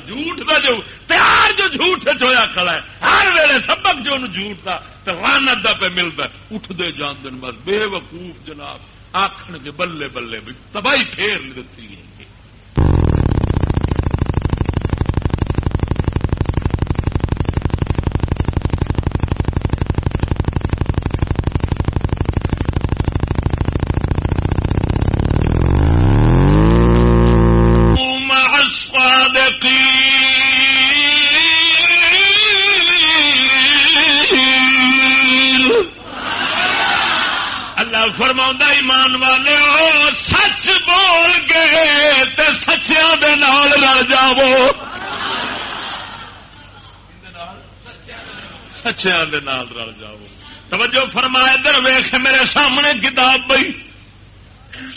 جھوٹ کا جو پیار جو جھوٹ چویا کھڑا ہے، ہر ویلے سبق جو جھوٹ کا تو رانت کا پہ ملتا اٹھتے جان دن بس بے وقوف جناب آخر کے بلے بلے بھی تباہی پھیر دیتی ہے۔ سچیا رل جاؤ۔ توجہ فرمایا در ویخ میرے سامنے کتاب پی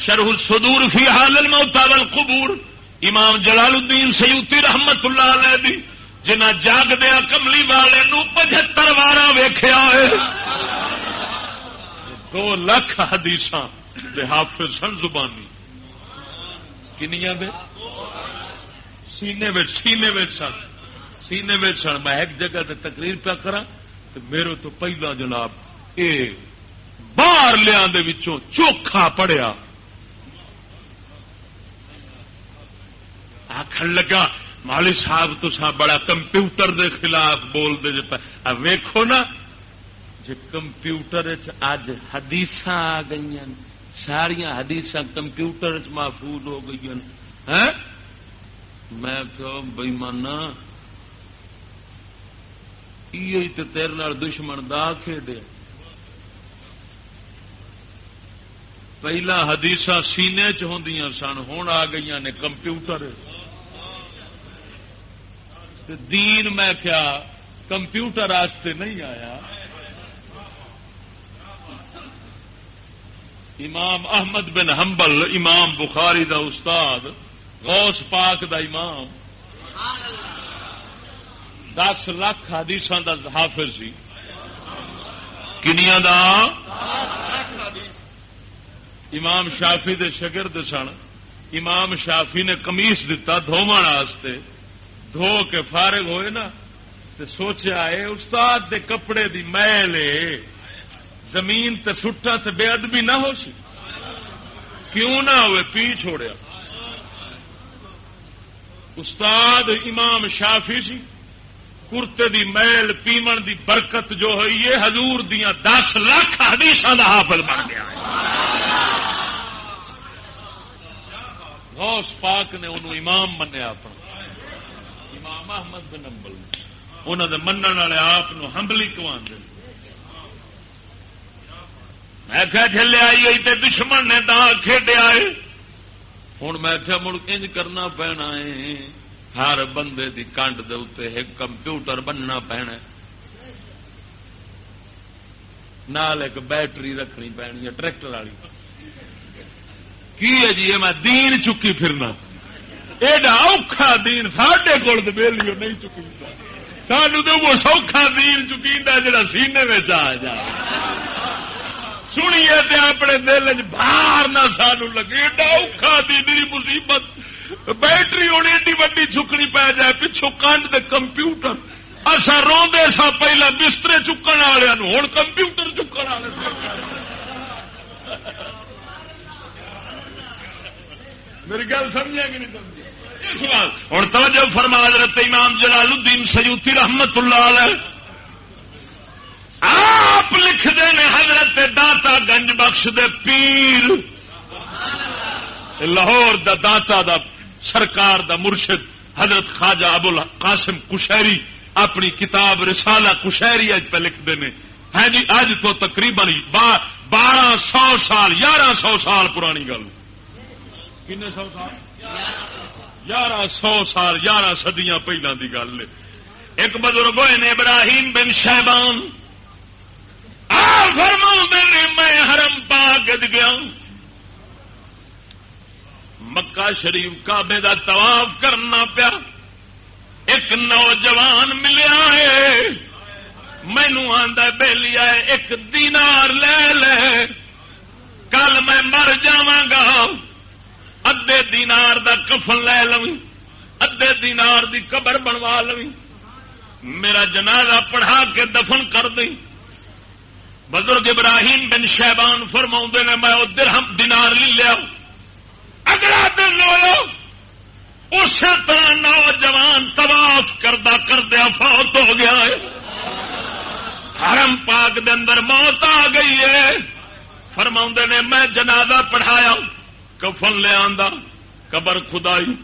شرح سدور فی حال الموتا والقبور۔ امام جلال الدین سیوتی رحمت اللہ علیہ دی، جنہ جاگ دیا کملی والے نو پچہتر وارا ویخیا ہے۔ دو لکھ حدیث حافظ سن زبانی۔ کنیا دے؟ سینے سینے سن۔ سینے سن میں ایک جگہ تے تقریر پہ کرا تو میرے تو پہلا جناب اے باہر لیا چوکھا پڑیا۔ آخر لگا مالی صاحب تو بڑا کمپیوٹر دے خلاف بول دے ویکھو نا جی کمپیوٹر اج حدیث آ گئی ساریا حدیث کمپیوٹر محفوظ ہو گئی ہیں میں کہ بئی مانا یہ تیرے دشمن دا کھیڈیا پہلا حدیث سینے چ ہوں سن ہوں آ گئی نے کمپیوٹر۔ دین میں کیا، کمپیوٹر آستے نہیں آیا۔ امام احمد بن حنبل، امام بخاری دا استاد، غوث پاک دا امام۔ دس لاکھ حدیث کا حافظ سی۔ کنیا دا؟ امام شافی دے شگرد سن۔ امام شافی نے کمیس دتا واسطے۔ دھو کے فارغ ہوئے نا تو سوچا ہے، استاد دے کپڑے دی میل زمین تے سٹا تے بے ادبی نہ ہو سی۔ کیوں نہ ہوئے، پی چھوڑیا۔ استاد امام شافی سی۔ کرتے دی میل، پیمن دی برکت جو ہوئی ہے حضور دیا دس لاکھ حدیث کا حافظ بن گیا غوث پاک نے انہوں امام منیا اپنا۔ امام احمد بن امبل انہوں نے من والے آپ ہمبلی کمان دے میں کیا چلے آئی ہوئی تے دشمن نے دا کھیڈیا ہے ہوں میں کیا مڑ کنج کرنا پینا ہے۔ ہر بندے دی کنڈ دے اتنے ایک کمپیوٹر بننا پینا نال ایک بیٹری رکھنی پینی ہے، ٹریکٹر والی۔ کی ہے جی؟ میں دین چکی پھرنا۔ ایڈا اوکھا دین ساڈے کول بہلی نہیں چکی۔ سانو تو وہ سوکھا دین چکی جا سینے میں آ جا سنیے تے اپنے دل چار نہ سانو لگے، ایڈا اوکھا دی مصیبت۔ بیٹری ہونی ایڈی وڈی چکنی پی جائے پچھو کنڈ دے کمپیوٹر۔ اصا روندے سا پہلا بسترے چکن والوں ہوں کمپیوٹر چکن والے میری گل سمجھا کہ نہیں سمجھا ہوں توجہ فرما رہتے امام جلال الدین سیوتی رحمت اللہ علیہ۔ آپ لکھتے ہیں حضرت داتا گنج بخش دے پیر۔ لاہور دا داتا دا سرکار دا مرشد حضرت خواجہ ابو قاسم کشہری اپنی کتاب رسالہ کشہری اج پہ لکھتے ہیں ہے جی اج تو تقریباً بارہ سو سال، یارہ سو سال پرانی گل۔ کن سو سال؟ یارہ سو سال، یارہ سدیاں پہلے کی گل ایک بزرگ ہوئے نے ابراہیم بن شہبان فرما میں حرم پاک گیا مکہ شریف کابے کا طواف کرنا پیا۔ ایک نوجوان ملیا ہے۔ مینو آدھا بے لیا ایک دینار لے لے۔ کل میں مر جا ادے دینار دا کفن لے لو ادے دینار دی قبر بنوا لو میرا جنازہ پڑھا کے دفن کر دیں۔ بزرگ ابراہیم بن شہبان فرما نے، میں وہ درہم دینار لے لیا اگلا دن لو اسی طرح نوجوان طواف کردہ کردیا فوت ہو گیا ہے۔ حرم پاک دے اندر موت آ گئی ہے۔ فرما نے، میں جنازہ پڑھایا، کفن لیا قبر خدائی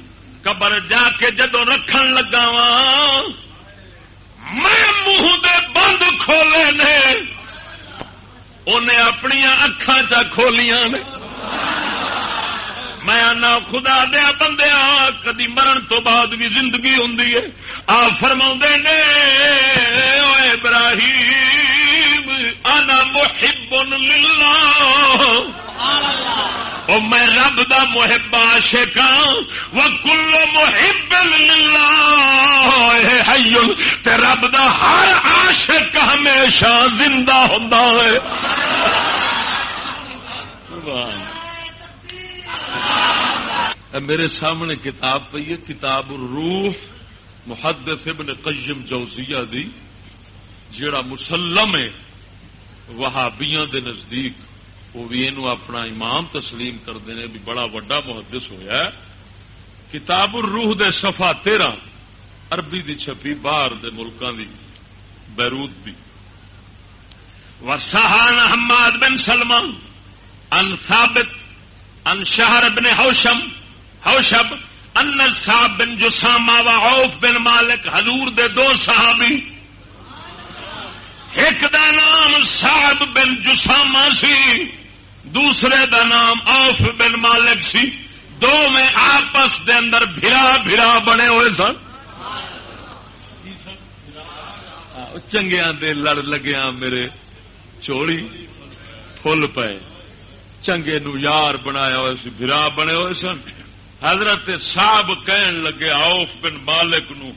قبر جا کے جدو رکھن لگا وا میں منہ دے بند کھولے نے۔ انہیں اپنی اکھان چا کھولیاں نے۔ میں آنا خدا دیا بندیا کدی مرن تو بعد بھی زندگی ہوں آ فرما نے ابراہیم، انا محب للہ۔ او، میں رب دا محب عاشق ہاں۔ وہ کلو محب للہ۔ تے رب دا ہر عاشق ہمیشہ زندہ ہوتا ہے۔ میرے سامنے کتاب پہ یہ کتاب روح محدث ابن قیم جوزیہ دی جڑا مسلم ہے، وہابیاں دے نزدیک۔ وہ بھی یہ اپنا امام تسلیم کرتے ہیں بھی بڑا وڈا محدث ہویا ہے۔ کتاب الروح دے صفحہ تیرہ، عربی دی چھپی باہر دے ملکوں دی، بیروت دی۔ وسان حماد بن سلمان ان ثابت ان شہر بن ہوشم ہوشب، ان صاحب بن جسامہ و عوف بن مالک حضور دے دو صحابی۔ ایک دا نام صاحب بن جسامہ سی، دوسرے دا نام آف بن مالک سی۔ دو میں آپس دے اندر بھرا بھرا بنے ہوئے سن۔ چنگیا دے لڑ لگیا میرے چوڑی فل پے چنگے نو یار بنایا ہوئے سی، بھرا بنے ہوئے سن۔ حضرت صاحب کہن لگے آف بن مالک نو.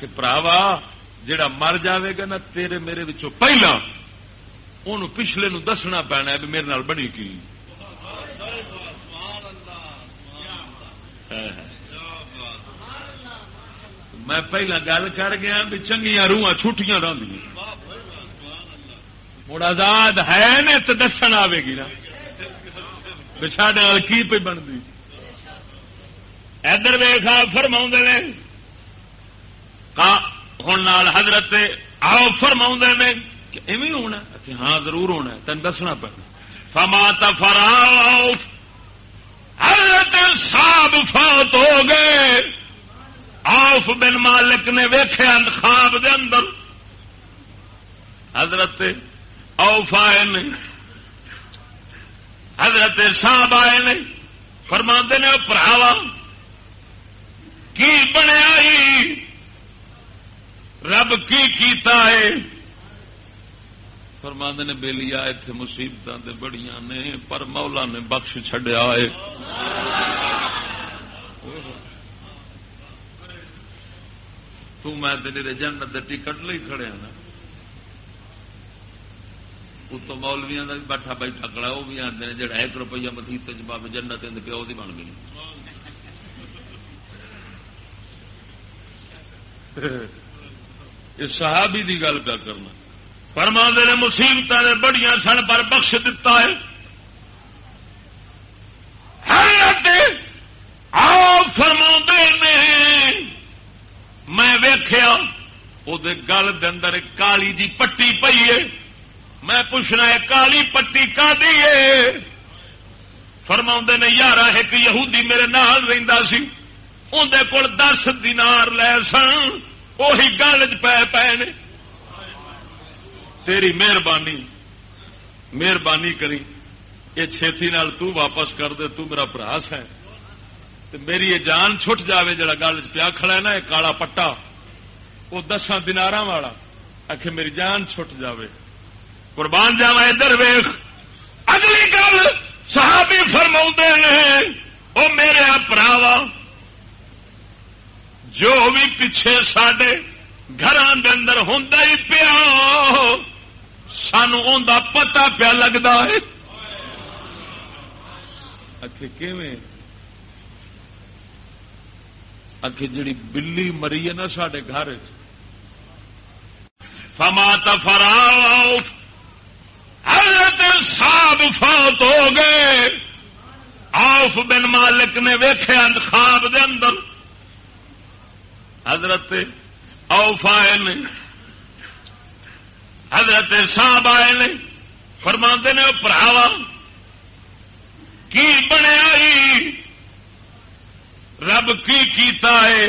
کہ پراوا، جڑا مر جاوے گا نا، تیرے میرے پہلا ان پچھلے نو دسنا پینا بھی میرے نال بنی کی۔ ہاں، ہاں۔ میں پہلا گل کر گیا بھی چنگیا روح چھٹیاں رہی مڑ آزاد ہے نا تو دس آئے گی نا۔ سڈے کی پہ بنتی؟ ادھر ویخا فرما نے۔ ہوں حضرت آؤ فرما نے ایویں ہونا کہ اچھا، ہاں ضرور ہونا تین دسنا پڑنا فما تفرا حضرت صاحب فوت ہو گئے۔ آف بن مالک نے ویخیا خواب دے اندر۔ حضرت اوف آئے نے۔ حضرت صاحب آئے نے۔ فرما نے پراوا کی بنیا رب کی کیتا ہے؟ فرماند نے بے لیا اتنے مصیبت بڑی نے، پر مولا نے بخش چڈیا ہے۔ تیرے جنت ٹکٹ لے کھڑے ہاں نا اتو مولویا کا بھی بیٹھا بیٹھا کڑا وہ بھی آتے ہیں ایک روپیہ متیت جی باب جنت پیو کی بن گئی۔ یہ صحابی دی گل پہ کرنا۔ فرما نے مصیبت نے بڑی سن پر بخش دتا ہے۔ فرما نے، میں ویخیا وہ گل اندر کالی جی پٹی پی ہے۔ میں پوچھنا ہے، کالی پٹی کا دیے فرما نے یار ایک یہودی میرے نال رہتا سی۔ اندر کول دس دینار لے سن وہی گل چ پے پے تیری مہربانی مہربانی کری۔ یہ چھتی نال تو واپس کر دے، تو میرا پراس ہے میری یہ جان چھٹ جاوے جڑا گل پیا کھڑا ہے نا، یہ کالا پٹا۔ وہ دساں دنار والا۔ آخ میری جان چھٹ جاوے۔ قربان جاوا ادھر ویخ اگلی گل صحابی فرما نے وہ میرے پراوا جو بھی پیچھے سڈے گھر اندر ہوں ہی پیا سانو پتا پیا لگتا ہے۔ جڑی بلی مری ہے نا سڈے گھر فما تفرا حضرت صاحب فوت ہو گئے۔ آف بن مالک نے ویخیا خواب دے اندر۔ حضرت اوف آئے نے، حضرت صاحب آئے نے فرما نے پراوا، کی بنیا رب کی کیتا ہے؟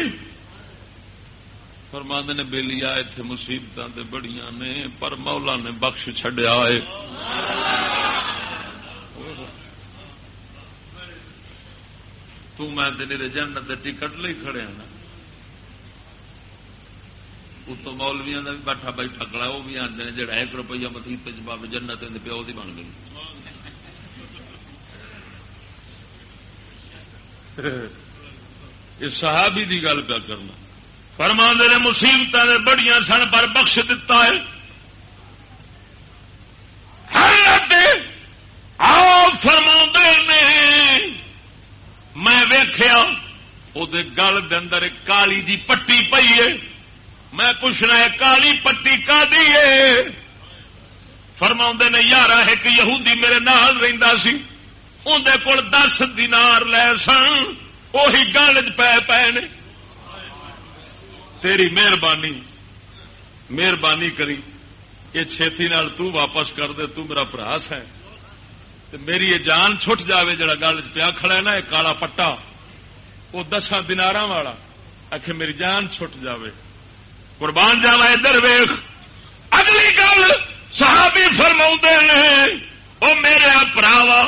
فرماند نے بے لیا اتنے مصیبت بڑی نے، پر مولا نے بخش چڈیا ہے. تین جنت ٹکٹ لے کھڑے ہاں نا۔ اتو مولویا کا بھی بیٹھا بیٹھا کڑا وہ بھی آتے ہیں جڑا ایک روپیہ متیت باب جنت پیو کی بن گئی یہ صحابی دی گل پہ کرنا فرما نے مصیبت نے بڑی سن پر بخش دتا ہے فرما نے میں ویخیا وہ گل اندر کالی جی پٹی پی ہے میں پوچھنا ہے، کالی پٹی کا دیے فرما نے یار ایک یہودی میرے نال رہتا سی۔ اندر کول دس دینار لے سن وہی گل پے پے نے۔ تیری مہربانی مہربانی کری۔ یہ چھتی نال تو واپس کر دے، تو میرا پراس ہے۔ میری یہ جان چھٹ جاوے جڑا گل پیا کھڑا ہے نا، یہ کالا پٹا۔ وہ دساں دنار والا۔ آخ میری جان چھٹ جاوے۔ قربان جاوا ادھر ویخ اگلی گل صحابی فرما نے وہ میرے پراوا،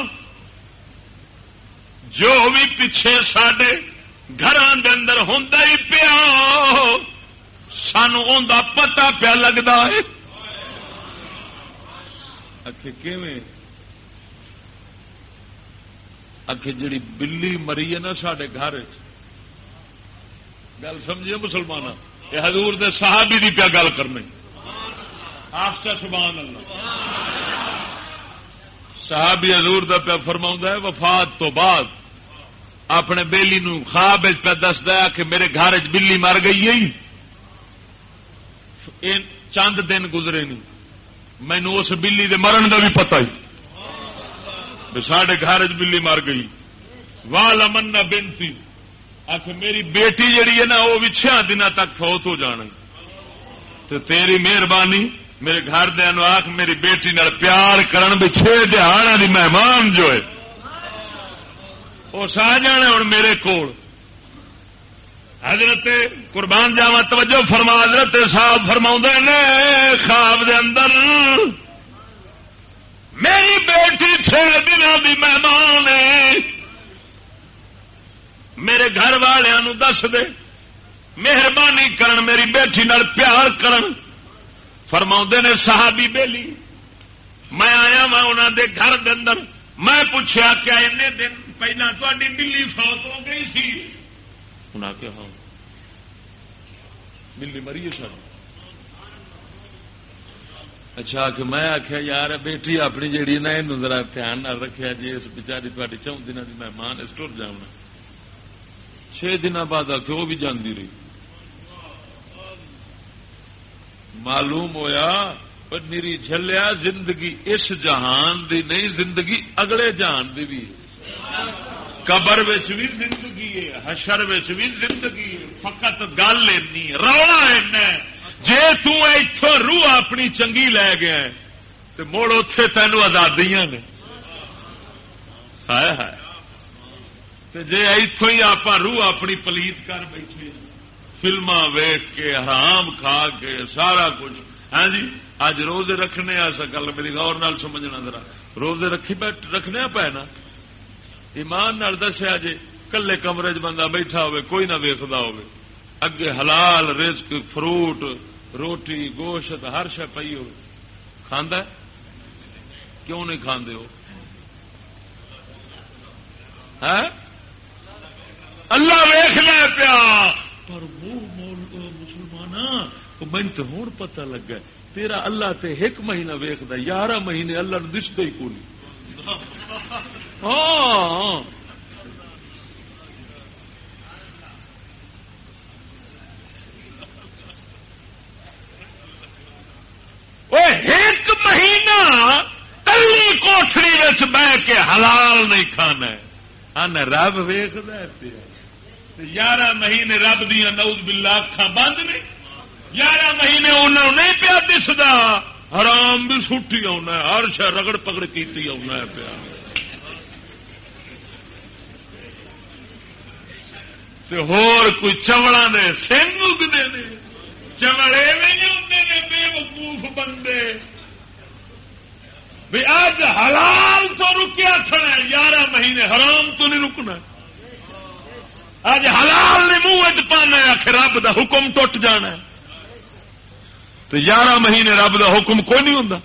جو بھی پیچھے سڈے گھر اندر ہوں ہی پیا، سانو پتا پیا لگتا ہے۔ اکھ جڑی بلی مری ہے نا سڈے گھر گل سمجھے مسلمان یہ حضور دے صحابی دی پیا گل کرنے آخر سبحان اللہ۔ صحابی حضور دا پیا فرما ہے، وفات تو بعد اپنے بیلی نو خواب پہ دستا کہ میرے گھر چ بلی مر گئی ہے۔ چند دن گزرے نہیں مینو اس بلی دے مرن کا بھی پتا ہی سڈے گھر چ بلی مر گئی۔ واہ لمن بنتی۔ آخ، میری بیٹی جڑی ہے نا، وہ بھی چھ دن تک فوت ہو جانا تو تیری مہربانی میرے گھر دیا آخ، میری بیٹی نال پیار کرن بھی چھ دہاڑا دی مہمان جو ہے۔ وہ سا جانا ہوں میرے کول۔ حضرت قربان جاوا توجہ فرما، حضرت صاحب فرما نے، خواب دے اندر میری بیٹی چھ دنوں کی مہمان ہے۔ میرے گھر والوں دس دے، مہربانی کرن، میری بیٹی نال پیار کرن۔ فرما نے، صحابی بیلی، میں آیا وا انہوں دے گھر دے اندر۔ میں پوچھا کیا این دن پہلے تاری بلی فوت ہو گئی سی؟ انہیں آخیا ہاں۔ بلی مری سر اچھا کہ میں آخیا یار، بیٹی اپنی جیڑی نا یہ ذرا دھیان نہ رکھا جی اس بچاری تاری چون دن کی مہمان، اس ٹر جانا چھ دن بعد آ کے وہ بھی جاندی رہی۔ معلوم ہویا پر میری جلیا زندگی، اس جہان دی نہیں، زندگی اگلے جہان دی بھی قبر بھی زندگی ہے، حشر بھی زندگی ہے۔ فقط گل اینی رونا اینا جے توں روح اپنی چنگی لے گیا تو مڑ اتے تینوں آزادیاں نے۔ ہائے ہائے۔ جی اتوں ہی آپ روح اپنی پلیت کر بیٹھے فلما ویخ کے، حرام کھا کے، سارا کچھ۔ ہاں جی؟ اج روزے رکھنے ایسا گل میری غور نال سمجھنا ذرا۔ روزے رکھی رکھنے پے نا ایمان نال دسیا جی کلے کمرے چ بندہ بیٹھا ہوئے، کوئی نہ ویکتا ہوئے۔ اگے حلال رزق، فروٹ، روٹی، گوشت، ہر شہ پی ہو کھانا کیوں نہیں کھاندے ہو؟ ہاں؟ اللہ ویخنا پیا۔ پر وہ مسلمان من تو ہوں پتا لگا تیرا اللہ تے ایک مہینہ ویخد یارہ مہینے اللہ نے دستا ہی کون ہاں ایک مہینہ کلی کوٹری بہ کے حلال نہیں کھانا رب ویخد یارہ مہینے رب دیا نوز بلا اکھا بند نہیں یارہ مہینے انہوں نہیں پیا دستا حرام بھی سٹی آنا ہر شہ رگڑ پکڑ کی آنا پیا۔ ہور کوئی چوڑا نے، سنگ اگتے نے۔ چوڑے بھی نہیں ہوتے بے وقوف بندے۔ بھی اج حلال تو رکیا کھڑا یارہ مہینے حرام تو نہیں رکنا۔ اج حلال نے منہ پانا آخر رب دا حکم ٹوٹ جانا تو یارہ مہینے رب دا حکم کوئی نہیں ہوں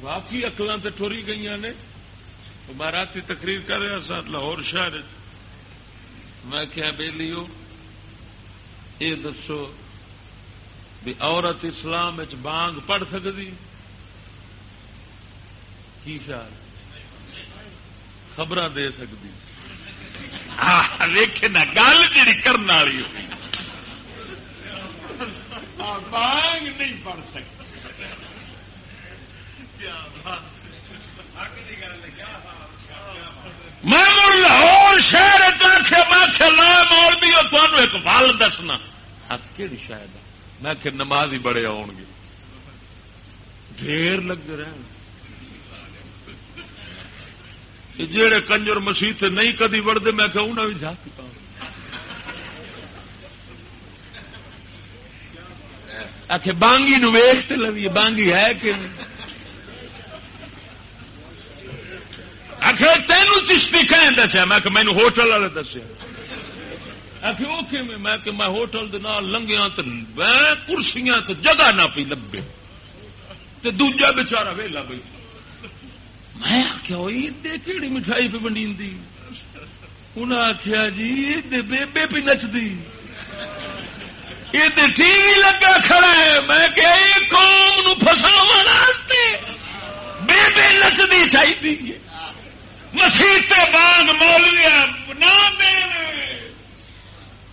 واقعی اکلان تو ٹوری گئی نے۔ مہاراتی تقریر کر رہا سا لاہور شہر میں کیا بے لیو یہ دسو بھی عورت اسلام بانگ پڑھ سکتی کی خیال؟ خبر دے سکتی نا گل جی کرنے والی بانگ نہیں پڑھ سکتی۔ میں لاہور شہر چاہے مول بھی تمہیں ایک ول دسنا۔ کہڑی شاید میں کہ نماز ہی بڑے آؤ گے ڈیر لگ رہے جہے کنجر مسیح نہیں کدی وڑتے میں کہ انہیں بھی جاتی پاؤں۔ آخ بانگی نو ویخ تو لوی، بانگی ہے کہ آخر تینوں چشتی کہیں دسیا، میں کہ مینو ہوٹل والے دسیا۔ آخر وہ کہ میں؟ کہ میں ہوٹل دے نال لنگیا تو کرسیاں تو جگہ نہ پی لبے۔ تو دوجا بچارا ویلا بیٹھا۔ میں آخیا کہڑی مٹھائی پہ بنی انہیں آخیا جی بےبے بھی نچتی یہ ٹی وی لگا کھڑا ہے۔ میں کہ قوم فساو بے بے نچنی چاہیے مسیح بانگ مولویا نہ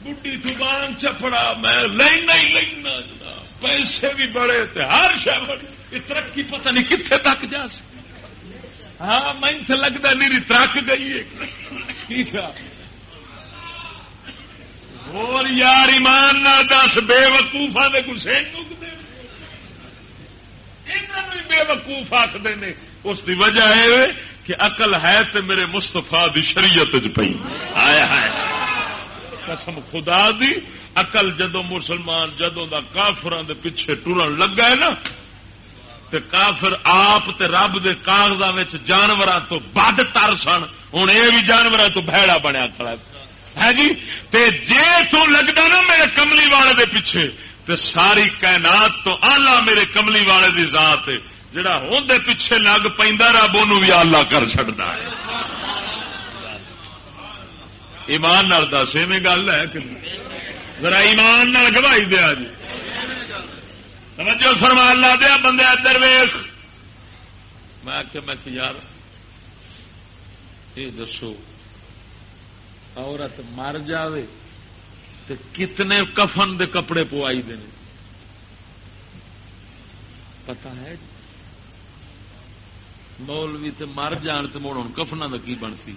بڈی دبان چپڑا، میں لینا ہی لینا پیسے بھی بڑے تھے ہر شہر ترقی پتہ نہیں کتنے تک جا سکتی ہاں میں لگتا میری ترک گئی ہے۔ اور یار ایمان نہ دس، بے وقوفا دے گسے بے وقوف آخر نے۔ اس کی وجہ ہے کہ اقل ہے تو میرے مستفا دی شریعت پی آیا ہے قسم خدا دی اقل جدو مسلمان جدو دا کافران دے پیچھے ٹورن لگا ہے نا تے کافر آپ تے رب دے کاغذات جانوروں تو بد تر سن۔ ہوں یہ بھی جانوروں تو بہڑا بنیا کھڑا ہے۔ جی؟ تے جے تو لگتا نا میرے کملی والے دے پیچھے، تے ساری کائنات تو آلہ میرے کملی والے دی ذات ہے۔ جڑا ہوں دے پیچھے لگ پہ رب ان بھی آلہ کر چڑتا ہے۔ ایمان نال دس میں گل ہے کہ ذرا ایمان نال گواہی دیا جی۔ توجہ فرما اللہ دیا، بندے ادھر ویخ میں آخ میں یار، یہ دسو، عورت مر جائے تو کتنے کفن دے کپڑے پوائی دے پتا ہے، مولوی تے مر جان تو مڑ ہوں کفنا کا کی بنتی؟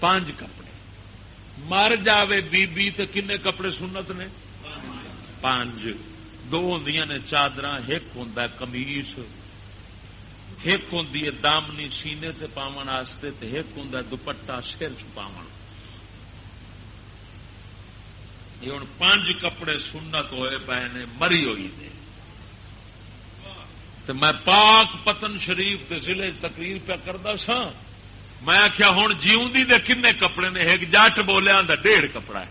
پانچ کپڑے۔ مر جائے بی بی تے کنے کپڑے سنت نے؟ پانچ۔ دو ہوں نے چادر ایک ہوں کمیس ایک ہوں دامنی سینے تے پاون واسطے تے ایک ہوں دوپٹا سر چھپا یہ ہوں پانچ کپڑے سنت ہوئے پے نے مری ہوئی نے۔ تو میں پاک پتن شریف کے ضلع تقریر پہ کرتا سا میں آخیا ہوں جیوندی دے کنے کپڑے نے؟ ایک جٹ بولیا ڈیڑھ کپڑا ہے۔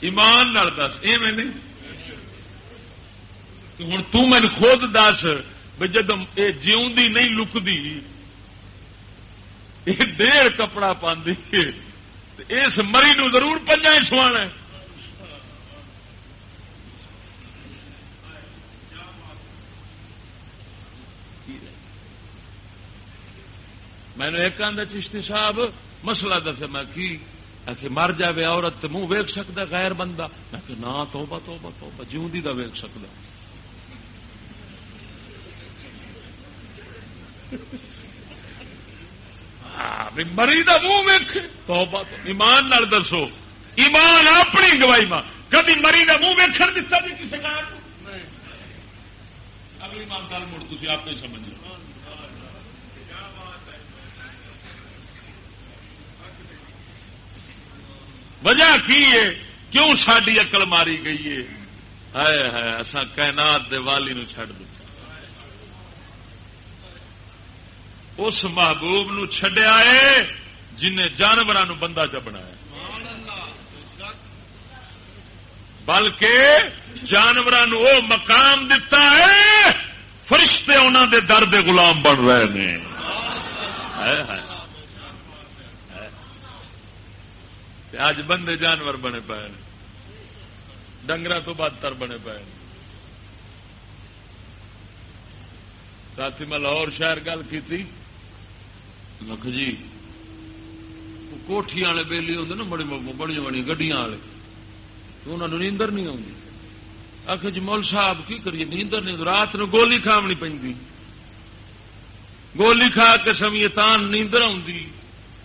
ایمان دس یہ میں نہیں ہوں تین خود دس بھائی جد یہ جیوندی نہیں لکتی یہ ڈیڑھ کپڑا پاندی اس مری نو ضرور پنجا سوانا میں نے ایک آدھا چشتی صاحب مسئلہ دسے میں کی؟ کہ مر جائے عورت منہ ویک سکتا غیر بندہ۔ میں کہ نہ توبہ توبہ توبہ جیوندی دا ویک سکتا ہاں، مری دا منہ ویک توبہ ایمان نال دسو۔ ایمان اپنی گواہی ماں۔ کبھی مری دا منہ ویک دتا جی کسی کا اگلی مان گل مڑ تھی آپ ہی سمجھ لو وجہ کی ہے؟ کیوں ساری اقل ماری گئی ہے؟ ہے اصا کائنات دے والی نو چھڑ دیا اس محبوب نو چھڈیا ہے جنہیں جانوروں بندہ چ بنایا۔ بلکہ جانوروں وہ مقام دتا ہے، فرشتے انہوں دے درد غلام بن رہے ہیں اج بندے جانور بنے پے ڈنگر تو بدتر بنے پے ساتھی، میں لاہور شہر گل کی لکھ جی کوٹھی والے بےلی ہوں نا، بڑی بڑی بڑی گڈیا والے۔ انہوں نے نیندر نہیں آتی آخ جی مول صاحب کی کریے؟ نیندر نہیں رات نو گولی کھاونی پی گولی کھا کے سمی تان نیندر آ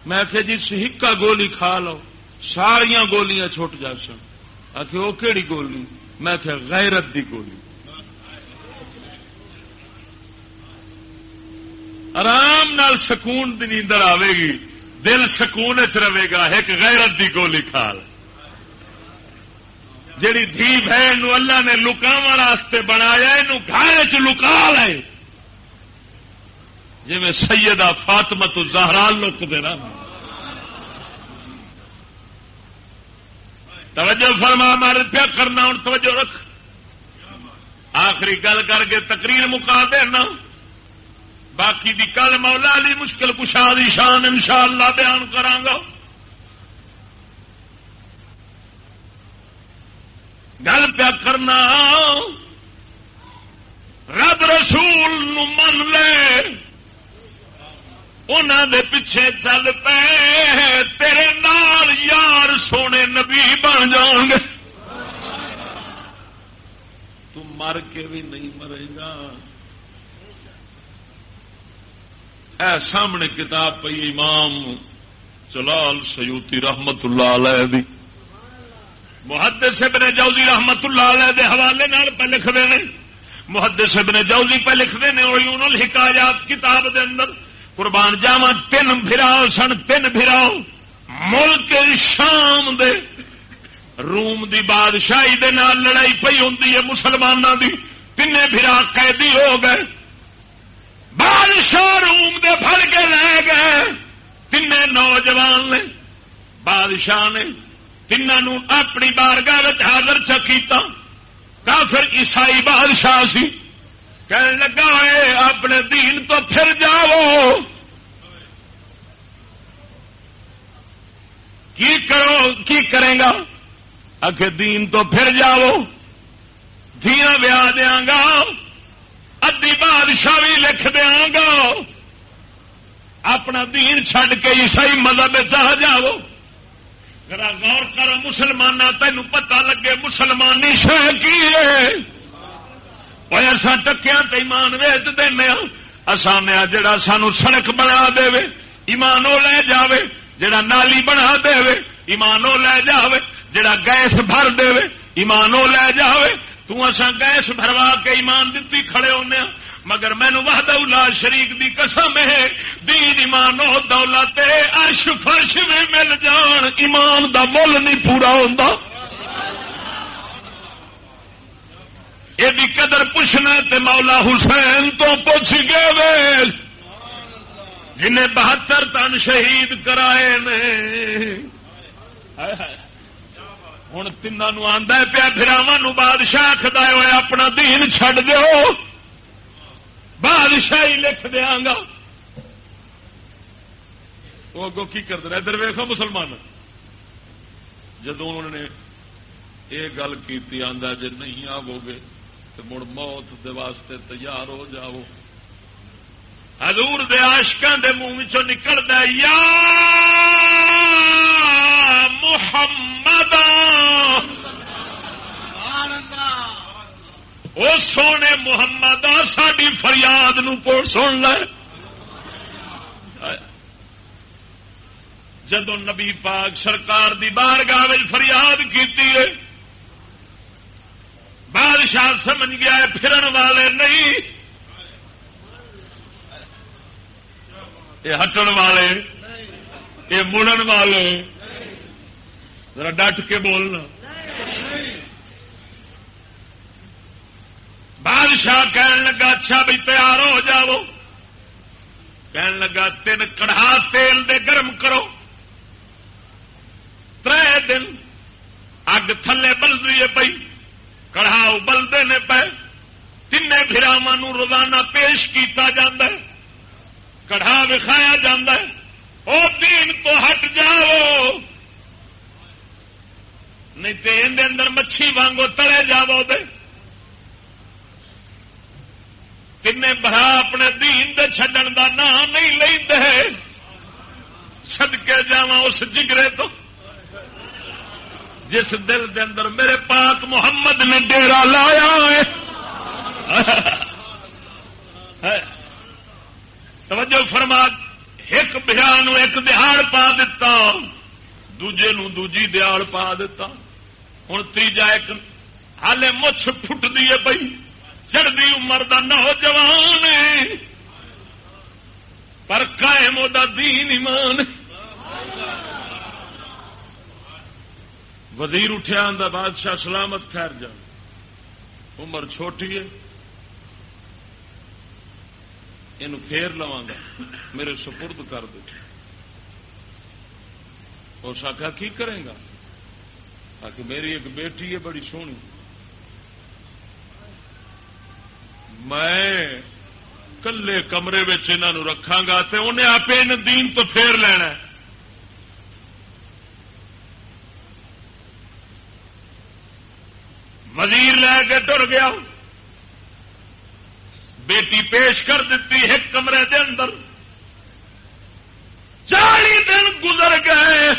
میں آخیا جی سہکا گولی کھا لو۔ ساریا گولیاں چھٹ جا سن۔ آخ وہ کہڑی گولی؟ میں آخیا غیرت دی گولی. آرام نال سکون دی نیندر آئے گی۔ دل سکون چ رہے گا، ایک غیرت دی گولی کھال۔ جیڑی دھی بہن اللہ نے لکاو واسطے بنایا یہ گھر چ لکا لے۔ جی میں سیدہ فاطمہ تو لک دینا توجہ فرما، مار پیا کرنا ہوں توجہ رکھ۔ آخری گل کر کے تقریر مکا دینا۔ باقی دی کل مولا علی مشکل کشا دی شان انشاءاللہ بیان کرانگا گل پیا کرنا، رب رسول من لے۔ انہوں دے پیچھے چل پے، تیرے نال یار سونے نبی بن جان گے۔ تم مر کے بھی نہیں مرے گا۔ اے سامنے کتاب پی امام چلال سیوتی رحمت اللہ علیہ دی۔ محدث ابن جوزی رحمت اللہ علیہ دے حوالے نال پہ لکھتے ہیں محدث ابن جوزی پہ لکھتے ہیں عیون الحکایات کتاب دے اندر۔ قربان جاوا تین پھراؤ سن، تین پھراؤ ملک شام دے، روم دی بادشاہی دے نال لڑائی پی ہوں مسلمانوں دی۔ تین پھرا قیدی ہو گئے۔ بادشاہ روم دے پھڑ کے لے گئے۔ تین نوجوان نے، بادشاہ نے تینوں اپنی بارگاہ حاضر چکیتا کافر عیسائی بادشاہ سی۔ کہنے لگا ہے، اپنے دین تو پھر جاؤ۔ کی کرو، کی کرے گا؟ آخر دین تو پھر جاؤ۔ دیا ویا دیا گا۔ ادی بادشاہ بھی لکھ دیا گا۔ اپنا دین چھڈ کے عیسائی مذہب چاہ جاؤ۔ ذرا غور کرو مسلمان تین پتا لگے، مسلمانی شہ کی اصا ٹکیا تو ایمان ویچ دینا آسانیا جڑا سانو سڑک بنا دے ایمان وہ لے جاوے جڑا نالی بنا دے ایمان وہ لے جاوے جڑا گیس بھر دے ایمان وہ لے جاوے تو گیس بھروا کے ایمان دتی کھڑے ہونے مگر مینو وحد اللہ شریک دی قسم ہے دین ایمان و دولت عرش فرش میں مل جان ایمان دا مل نہیں پورا ہوتا یہ قدر پوچھنا تے مولا حسین تو پوچھ گئے وے جنہیں بہتر تن شہید کرائے نے۔ ہوں تین آدھا پیا پھراوا بادشاہ آخد ہوئے اپنا دین چھڈ دو بادشاہی لکھ دیا گا۔ وہ اگوں کی کرتے ادھر ویخو مسلمان۔ جدو انہوں نے یہ گل کی آدھا جی نہیں آو گے تو مڑ موت دے واسطے تیار ہو جاؤ۔ حضور دے آشکان دے منہ نکلتا یا محمد وہ سونے محمد ساری فریاد نو سن لے۔ جدو نبی پاک سرکار دی بار گاہ فریاد کی بادشاہ سمجھ گیا ہے پھرن والے نہیں۔ یہ ہٹن والے، یہ مڑن والے۔ ذرا ڈٹ کے بولنا۔ بادشاہ کہن لگا اچھا بھی تیار ہو جاؤ۔ کہن لگا، تین کڑھا تیل دے گرم کرو۔ تر دن اگ تھلے بلدی ہے پی کڑھا ابلتے نے پے تین براوا روزانہ پیش کیتا جا کڑھا وکھایا جا دین تو ہٹ جاؤ۔ نہیں تو اندر مچھی وانگو تلے جاو دے۔ تین برا اپنے دین دے چھڈن دا نام نہیں لے سدکے جا اس جگرے تو جس دل دے اندر میرے پاک محمد نے ڈیرا لایا ہے۔ توجہ فرما، ایک بہار ایک دہاڑ پا دتا، دوجے نو دوجی دیاڑ پا دیتا ہوں تیجا ایک ہالے مچھ فٹ دیے پی چڑھتی عمر کا نوجوان پر قائم وہ دین ایمان وزیر اٹھیا آدھا بادشاہ سلامت ٹھہر جا۔ عمر چھوٹی ہے۔ یہ پھیر لوا گا۔ میرے سپرد کر دو اس آخا کی کرے گا؟ آ میری ایک بیٹی ہے بڑی سونی۔ میں کلے کمرے انہوں رکھا گا تو انہیں آپ ان دین تو پھیر لینا وزیر لے کے ٹر گیا۔ بیٹی پیش کر دیتی ایک کمرے دے اندر۔ چالی دن گزر گئے۔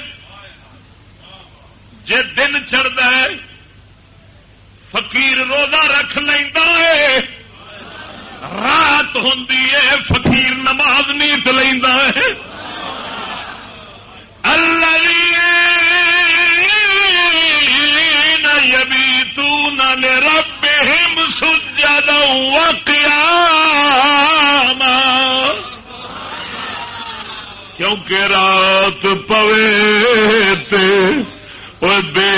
جے دن چڑھتا ہے، فقیر روزہ رکھ لینا ہے۔ رات ہوں فقیر نماز نیت لینا ہے۔ اللہ جی، یبی تو نہ رب ہم سجد کیونکہ رات پوے تے بے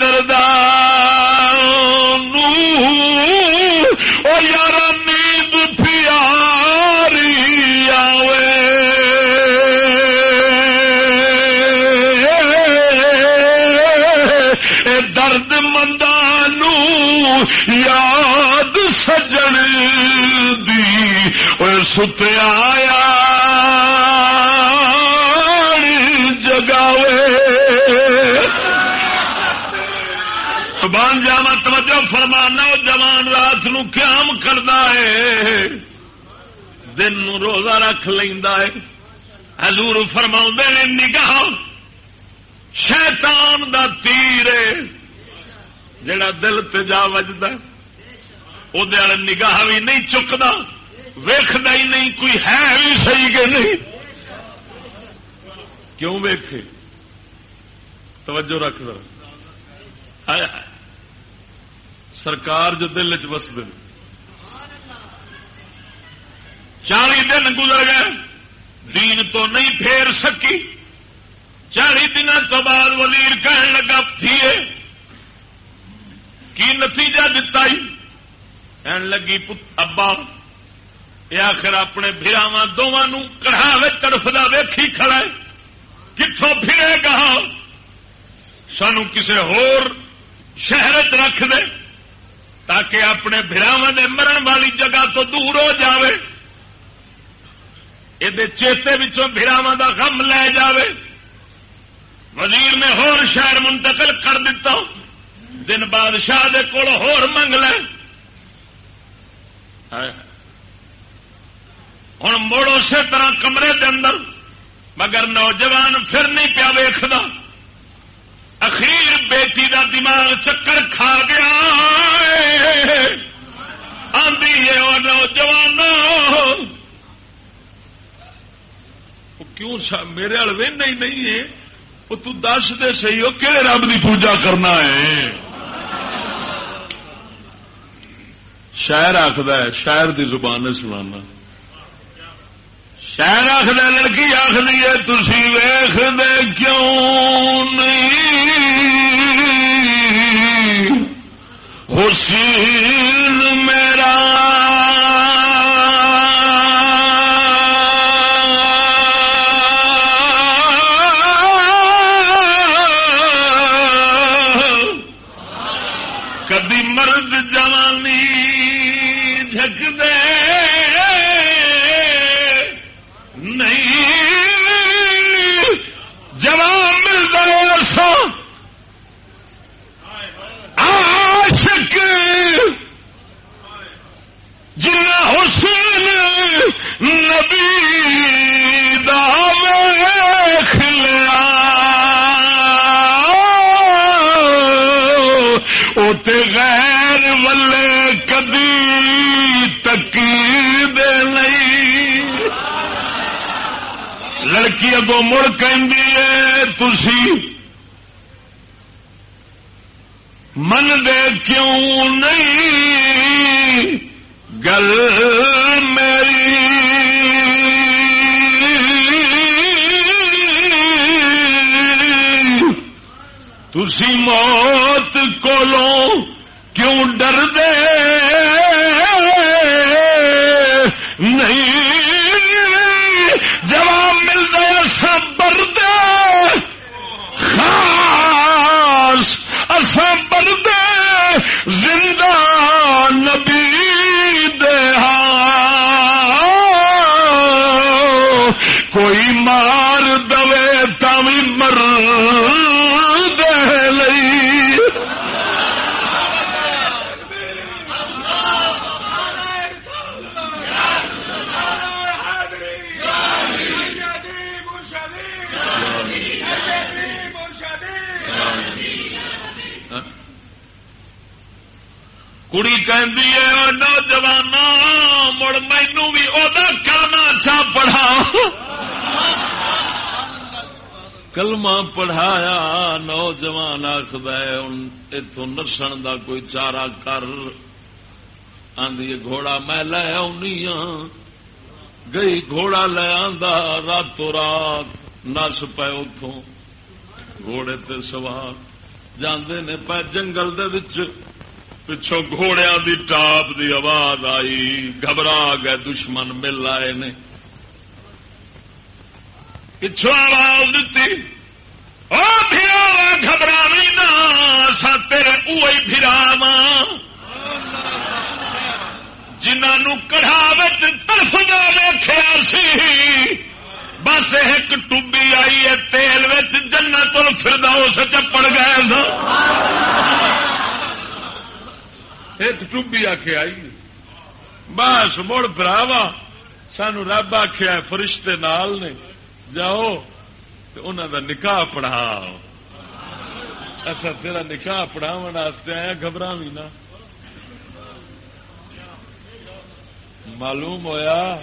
دردار ستیا جگاوے۔ بان جاوا توجہ فرمانا، جوان رات نو قیام کرتا ہے۔ دن نو روزہ رکھ لینا ہے۔ حضور فرما نے، نگاہ شیطان دا تیر جڑا دل تجا وجد وہ نگاہ بھی نہیں چکتا ویخد ہی نہیں، کوئی ہے بھی صحیح کہ نہیں؟ کیوں ویکھے؟ توجہ رکھ دو سرکار جو دل چ بس دن چالی دن گزر گئے۔ دین تو نہیں پھیر سکی۔ چالی دن تو بعد وزیر کہنے لگا تھی کی نتیجہ دتا لگی ابا یہ آخر اپنے براوا دونوں کڑھا تڑفدا ویکھی کھڑا ہے۔ کتوں پھرے گا ہاں؟ سانو کسی ہور شہر چ رکھ دے تاکہ اپنے براوا دے مرن والی جگہ تو دور ہو جاوے۔ یہ چیتے براوا دا غم لے جاوے۔ وزیر نے ہور شہر منتقل کر دیتا دن بادشاہ دے کول ہور منگ لے۔ ہوں مڑ اسی طرح کمرے دے اندر، مگر نوجوان پھر نہیں پیا ویخد اخیر بیٹی دا دماغ چکر کھا گیا۔ آدھی ہے وہ نوجوان کیوں میرے والے نہیں ہے؟ وہ تو دس دے سی وہ کہڑے رب کی پوجا کرنا ہے؟ شاعر آخد شاعر دی زبان سنانا۔ شہر آخر لڑکی آخری ہے تھی ویخ دے کیوں نہیں؟ حسین میرا غیر ولے کدی تکی دے نہیں۔ لڑکی اگو مڑ کہ من دے کیوں نہیں؟ گل میری تسی موت کولوں کیوں ڈر دے نہیں، جواب ملتا اصا بردے۔ خاص اصا زندہ نبی دے ہاں۔ کوئی ماں کڑی کہ نوجوان مڑ مینو بھی وہ کلمہ چا پڑھا کلمہ پڑھایا نوجوان آخد اتوں نسن دا کوئی چارہ کر. آدھی گھوڑا میں لے آنی ہاں. گئی گھوڑا لے آندا، راتوں رات نس پے اتوں گھوڑے تے سوار۔ جاندے نے پے جنگل دے وچ پچھوں گھوڑیا دی ٹاپ دی آواز آئی، گھبرا گئے، دشمن مل آئے نے۔ پچھو آواز دیتی گھبرا نہیں نا سا تیرے اوئی پھراوا جنہوں کڑھا ترف نہ ویخیا سی، بس ایک ٹوبی آئی ہے تیل جنت فردا اس چپڑ گئے ایک ٹوبی آ کے آئی۔ بس، مڑ براوا سانو رب آخیا فرشتے نال نے۔ جاؤ تو انہوں کا نکاح پڑھا اچھا تیرا نکاح پڑھاو آیا گھبرا بھی نہ۔ معلوم ہوا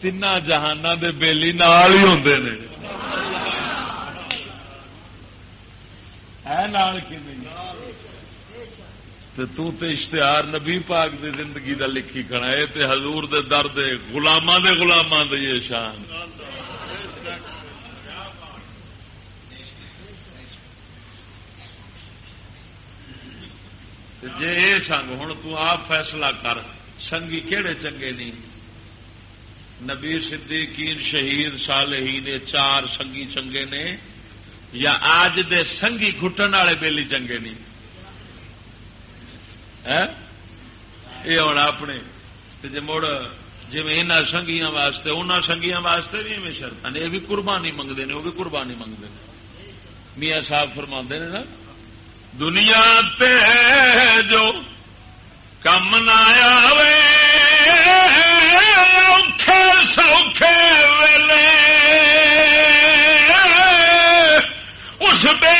تین جہان دے بےلی نال ہی ہوں نے۔ تو تے اشتہار نبی پاک دے زندگی دا لکھی کھڑا ہے تے حضور دے درد گلاما دے گلاما دے یہ شان۔ جی یہ سنگ ہوں آپ فیصلہ کر، سنگی کہڑے چنگے نہیں نبی صدیقین، شہید، صالحین نے چار سنگی چنگے نے یا آج دے سنگی گٹن والے بیلی چنگے نہیں یہ ہوں اپنے۔ جی مڑ جی سنگیاں واسطے ان سنگیاں واسطے بھی میں شرط نے، یہ بھی قربانی منگتے ہیں وہ بھی قربانی منگتے ہیں میاں صاحب فرما نے نا، دنیا تے جو کم نہ آوے، اوکھے سوکھے ویلے، اس بے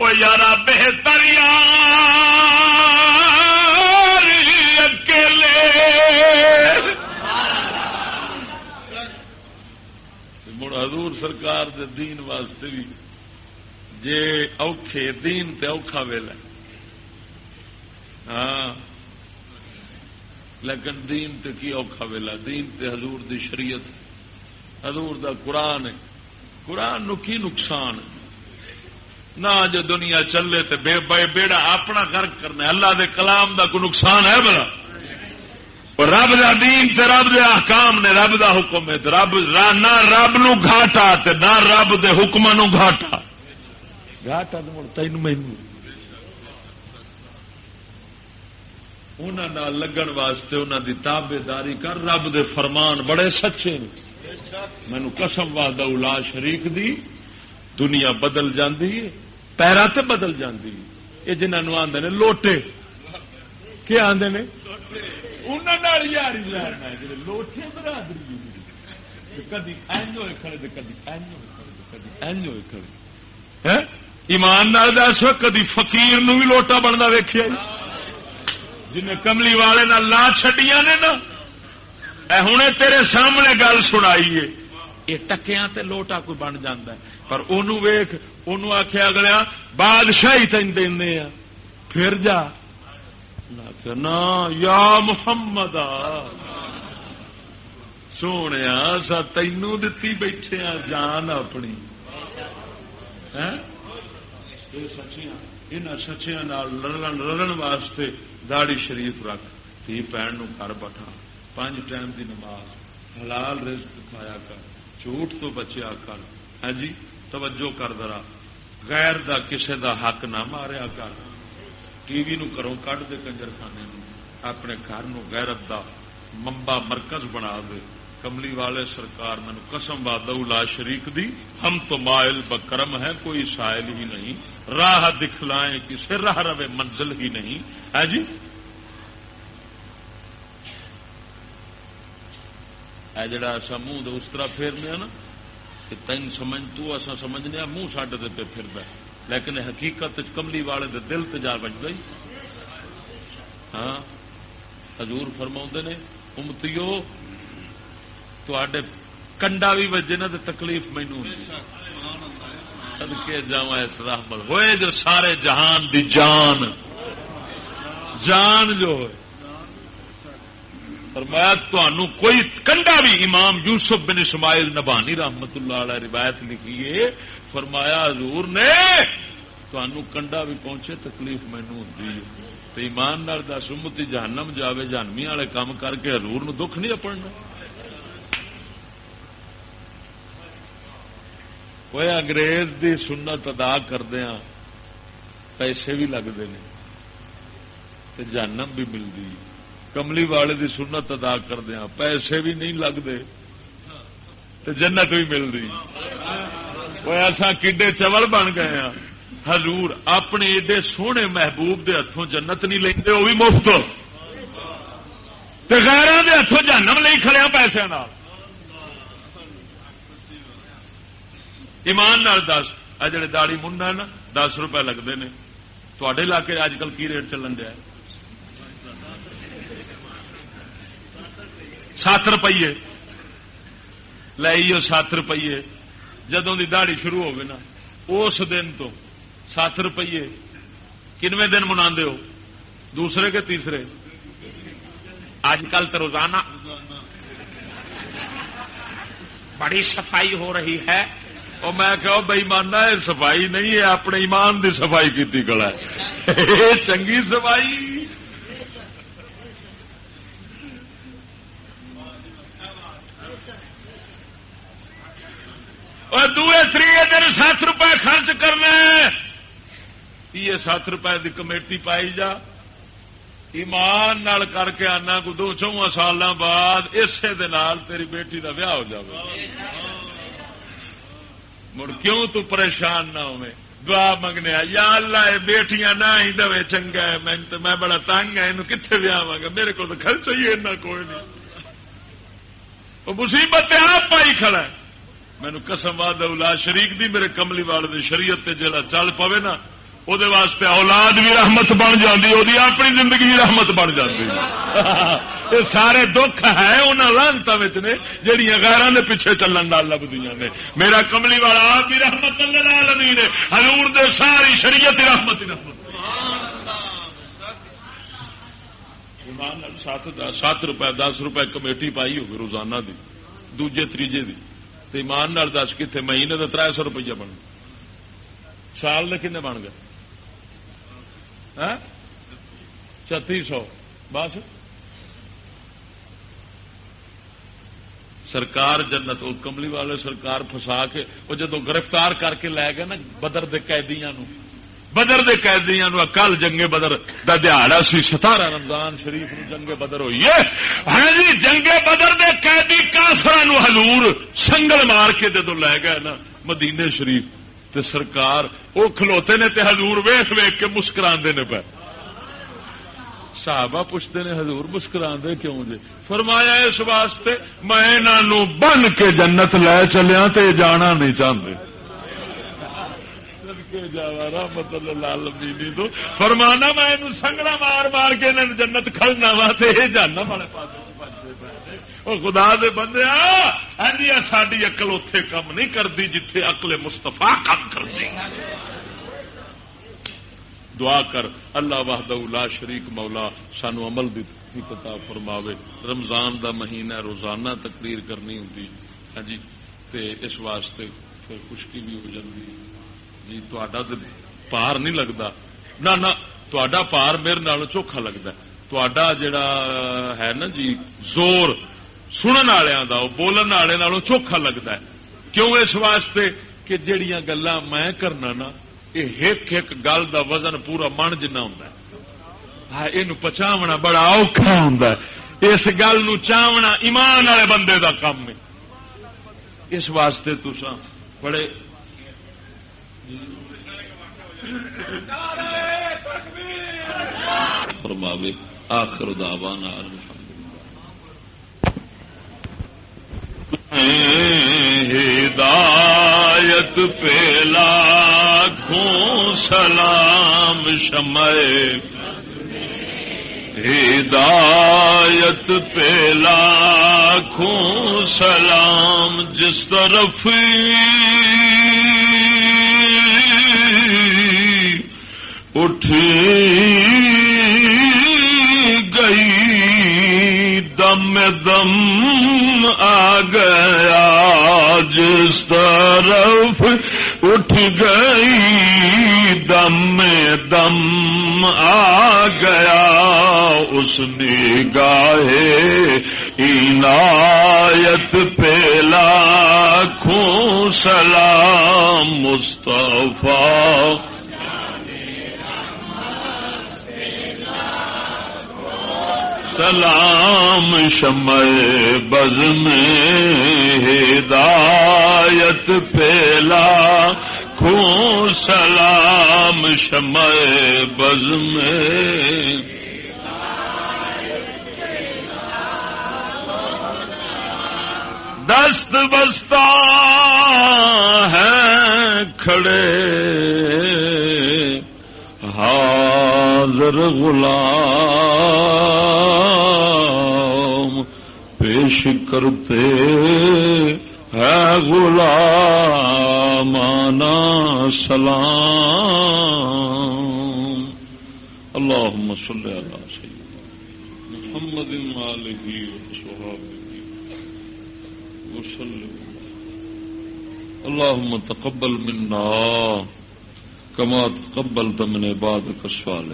کولو وہ یار اکیلے۔ مڑ حضور سرکار دے دین واسطے بھی جے اوکھے دین تے اوکھا ویلا۔ ہاں۔ لیکن دین تے کی اوکھا ویلا؟ دین تے حضور دی شریعت۔ حضور دا قرآن ہے۔ قرآن نو کی نقصان ہے؟ نہ جو دنیا چلے تو بے بے بیڑا اپنا غرق کرنا اللہ دے کلام دا کوئی نقصان ہے بڑا رب دا دین تے رب دے احکام نے رب دا حکم ہے رب نہ رب نو گھاٹا تے نہ رب دے حکم نو گھاٹا۔ گھاٹا تو تین مہینوں انہوں لگن واسطے انہوں دی تابے داری کر، رب دے فرمان بڑے سچے مینو قسم واد الا شریک دی۔ دنیا بدل جاندی ہے پیرا تے بدل جاندی ہے۔ یہ جنہوں آدھے نے لوٹے۔ کیا آدھے نے؟ یاری لوٹے برادری کدی این ہوئے کھڑے کدی این ہوئے کدی این ہوئے کھڑے۔ ایمان نال دس کدی فقیر نو بھی لوٹا بننا ویخیا جی۔ جنہیں کملی والے نہ لا چڈیا نے نا ہوں تیرے سامنے گل سنائی ہے۔ یہ ٹکیا تے لوٹا کوئی بن جا پر ویخ ان آخیا اگلیا بادشاہی تین دیا پھر جا۔ نا، یا محمد سونے سا تینوں دتی بیٹھے جان اپنی۔ سچیاں ان سچیاں لڑن لڑن واسطے داڑی شریف رکھ۔ تھی پہن نو گھر بٹھا۔ پانچ ٹائم دی نماز۔ حلال رزق کھایا کر۔ جھوٹ تو بچیا کر۔ ہاں جی؟ توجہ کر درا غیر دا کسے دا حق نہ ماریا کر۔ ٹی وی نو کرو کڈ دے کنجر خانے اپنے گھر نو غیرت دا ممبا مرکز بنا دے۔ کملی والے سرکار مینو قسم لا شریک دی۔ ہم تو مائل بکرم ہے کوئی سائل ہی نہیں۔ راہ دکھلائیں کسے، راہ روے منزل ہی نہیں۔ ہے جی؟ جڑا اصا منہ اس طرح پھیرنے نا۔ کہ تین سمجھ تو ایسا سمجھنے منہ سڈے پہ پھر لیکن حقیقت کملی والے دے دل تجار بجتا ہی۔ ہاں؟ حضور فرما نے، امتیو تے کنڈا بھی بجے نا تو تکلیف مینو سدکے جا اس رحمت ہوئے جو سارے جہان دی جان۔ جان جو ہوئے۔ فرمایا تنوع کوئی کنڈا بھی امام یوسف بن اسماعیل نبانی رحمت اللہ علیہ روایت لکھیے. فرمایا، حضور نے تنوع کنڈا بھی پہنچے، تکلیف مینو ہوتی تو ایمان نال دس، امتی جہنم جاوے، جہنمی والے کام کر کے حضور نو دکھ نہیں اپنا وہ انگریز دی سنت ادا کردیا پیسے بھی لگتے ہیں جہنم بھی ملتی ہے۔ کملی والے دی سنت ادا کردیا ہاں۔ پیسے بھی نہیں لگتے جنت بھی مل رہی۔ وہ ایسا کڈے چول بن گئے ہیں حضور اپنے ایڈے سونے محبوب دے ہاتھوں جنت نہیں لیں وہ بھی مفت۔ غیروں دے ہاتھوں جنم نہیں کھڑیا ہاں پیسے ایمان نال دس، آ جڑے داڑی منڈا نا، دس روپے لگتے ہیں تے علاقے اج کل کی ریٹ چلن دیا سات روپیے۔ لائیو سات روپیے۔ جدوں کی دہڑی شروع ہوگی نا، اس دن تو سات روپیے۔ کنویں دن منا ہو، دوسرے کے تیسرے۔ اج کل تو روزانہ۔ بڑی صفائی ہو رہی ہے۔ اور میں کہ بھائی ماننا ہے، صفائی نہیں ہے، اپنے ایمان دی صفائی کی گلا چنگی صفائی۔ اور دوے تری دن سات روپے خرچ کرنا یہ سات روپے کی کمیٹی پائی جا۔ ایمان نال کر کے آنا کو دو چواں سال بعد اسے تیری بیٹی کا ویاہ ہو جائے مڑ کیوں تو پریشان نہ ہوئے دعا منگنے یا اللہ بیٹیاں نہ ہی دے چنگا ہے۔ میں بڑا تنگ ہے یہ کتنے ویاہ گا؟ میرے کو تو خرچ ہی ایسا کوئی نہیں۔ مصیبت آپ پائی کھڑا ہے۔ مینو قسم اولا شریک دی میرے کملی والے شریعت جلا چل پوے نا وہ واسطے اولاد بھی رحمت بن جاتی وہ اپنی زندگی رحمت بن جاتی یہ سارے دکھ ہے انہوں لانتا نے جہیا غیران کے پیچھے چلن لبدی نے۔ میرا کملی والا آپ بھی رحمت نہیں نے ہزور دے ساری شریعت رحمت رحمت۔ سات سات روپے، دس روپے کمیٹی پائی ہوگی روزانہ دی، دوجے تیجے دی۔ تو ایمان نال دس کتنے مہینے کا تر سو روپیہ بن گیا سال کے کن بن گئے؟ ہاں؟ چتی سو۔ بس؟ سرکار جنت کملی والے سرکار فسا کے، وہ جدو گرفتار کر کے لے گئے نا بدر دے قیدیاں نو بدر دے قیدیاں کل جنگے بدر دا دہاڑا سی۔ ستارہ رمضان شریف نو جنگے بدر ہوئی ہے۔ ہاں جی جنگے بدر دے قیدی کافر حضور سنگل مار کے جدو لے گئے نا مدینے شریف تے سرکار۔ وہ کھلوتے نے تے حضور ویخ ویخ کے مسکرا نے پہ صحابہ پوچھتے نے، حضور مسکرا کیوں جی فرمایا، اس واسطے میں بن کے جنت لے چلیا تے جانا نہیں چاہتے رحمت لال میری تو فرمانا میں سنگڑا مار مار کے جنت کھڑنا وا تو جانا والے پاس خدا دے بندے ساری اقل اتے کام نہیں کرتی جتھے اقل مستفا کام کرتی دعا کر، اللہ واہد لا شریک مولا سانو عمل دی پتا فرماوے۔ رمضان دا مہینہ روزانہ تقریر کرنی ہوں ہاں جی تے اس واسطے خشکی بھی ہو جاتی جی تا پار نہیں لگتا نہ تا پار میرے نال چوکھا لگتا تا جڑا ہے نا جی زور سنن والوں بولن والے چوکھا لگتا ہے کیوں اس واسطے کہ جہیا گلا میں کرنا نا یہ ایک ایک گل دا وزن پورا من جنا ہوں یہ پچاونا بڑا اوکھا ہوں اس گل چاونا ایمان والے بندے دا کام ہے اس واسطے تسا بڑے فرماوے آخر دعوانا الحمدللہ۔ ہدایت پہ لاکھوں سلام شمع ہدایت پہ لاکھوں سلام جس طرف اٹھی گئی دم دم آ گیا جس طرف اٹھ گئی دم دم آ گیا۔ اس نے گاہے عنایت پہ لاکھوں سلام مصطفیٰ سلام شمع بز میں ہدایت پھیلا خوں سلام شمع بز میں دست بستہ ہے کھڑے۔ حاضر غلام پیش کرتے ہے غلامانا سلام۔ اللهم صل على سيدنا محمد آله وصحبه وسلم اللهم تقبل منا۔ کما تقبل تمن بعد کسوال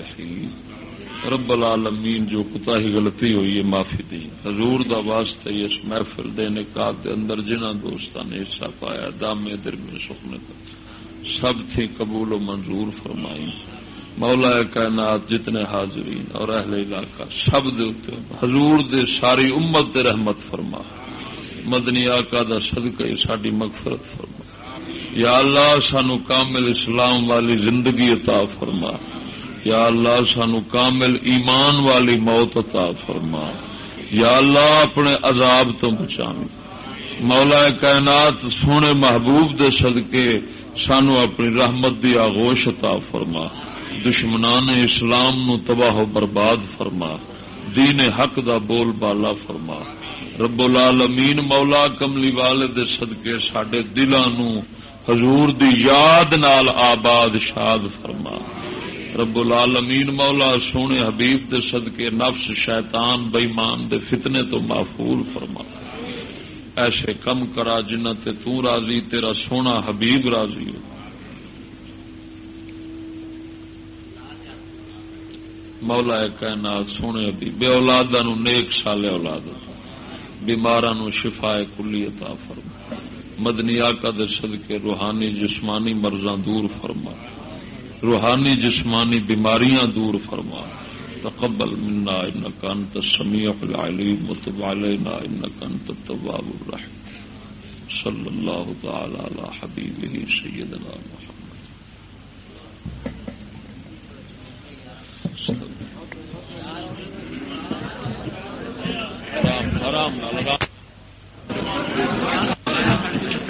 رب العالمین، جو کتا ہی غلطی ہوئی ہے، معافی دی۔ حضور دا واسطہ اس محفل دینے کا دے اندر جنہ دوستان نے حصہ پایا دام در میں سکھنے کا سب تھی قبول و منظور فرمائی۔ مولا کائنات جتنے حاضرین اور اہل علاقہ، سب دے حضور دے ساری امت دے رحمت فرما۔ مدنی آقا دا صدقہ ساری مغفرت فرما۔ یا اللہ سانو کامل اسلام والی زندگی عطا فرما۔ یا اللہ سانو کامل ایمان والی موت عطا فرما۔ یا اللہ اپنے عذاب تو بچا مولا کائنات سونے محبوب دے صدقے سانو اپنی رحمت دی آغوش عطا فرما۔ دشمنان اسلام نو تباہ و برباد فرما۔ دین حق دا بول بالا فرما۔ رب العالمین مولا کملی والے دے صدقے سڈے دلان حضور دی یاد نال آباد شاد فرما۔ رب العالمین مولا سونے حبیب دے صدقے نفس شیطان بئیمان دے فتنے تو محفول فرما۔ ایسے کم کرا جنہ تے تو راضی، تیرا سونا حبیب راضی ہو۔ مولا کائنات سونے حبیب، بے اولادا نو نیک سال اولاد بیمارا نو شفا کلی عطا فرما۔ مدنی آقا دے صدقے روحانی جسمانی مرضاں دور فرما۔ روحانی جسمانی بیماریاں دور فرما۔ تقبل منا انك انت السميع العليم وتب علينا انك انت التواب الرحيم صلى الله تعالى على حبيبه سيدنا محمد۔ حرام حرام۔ ہے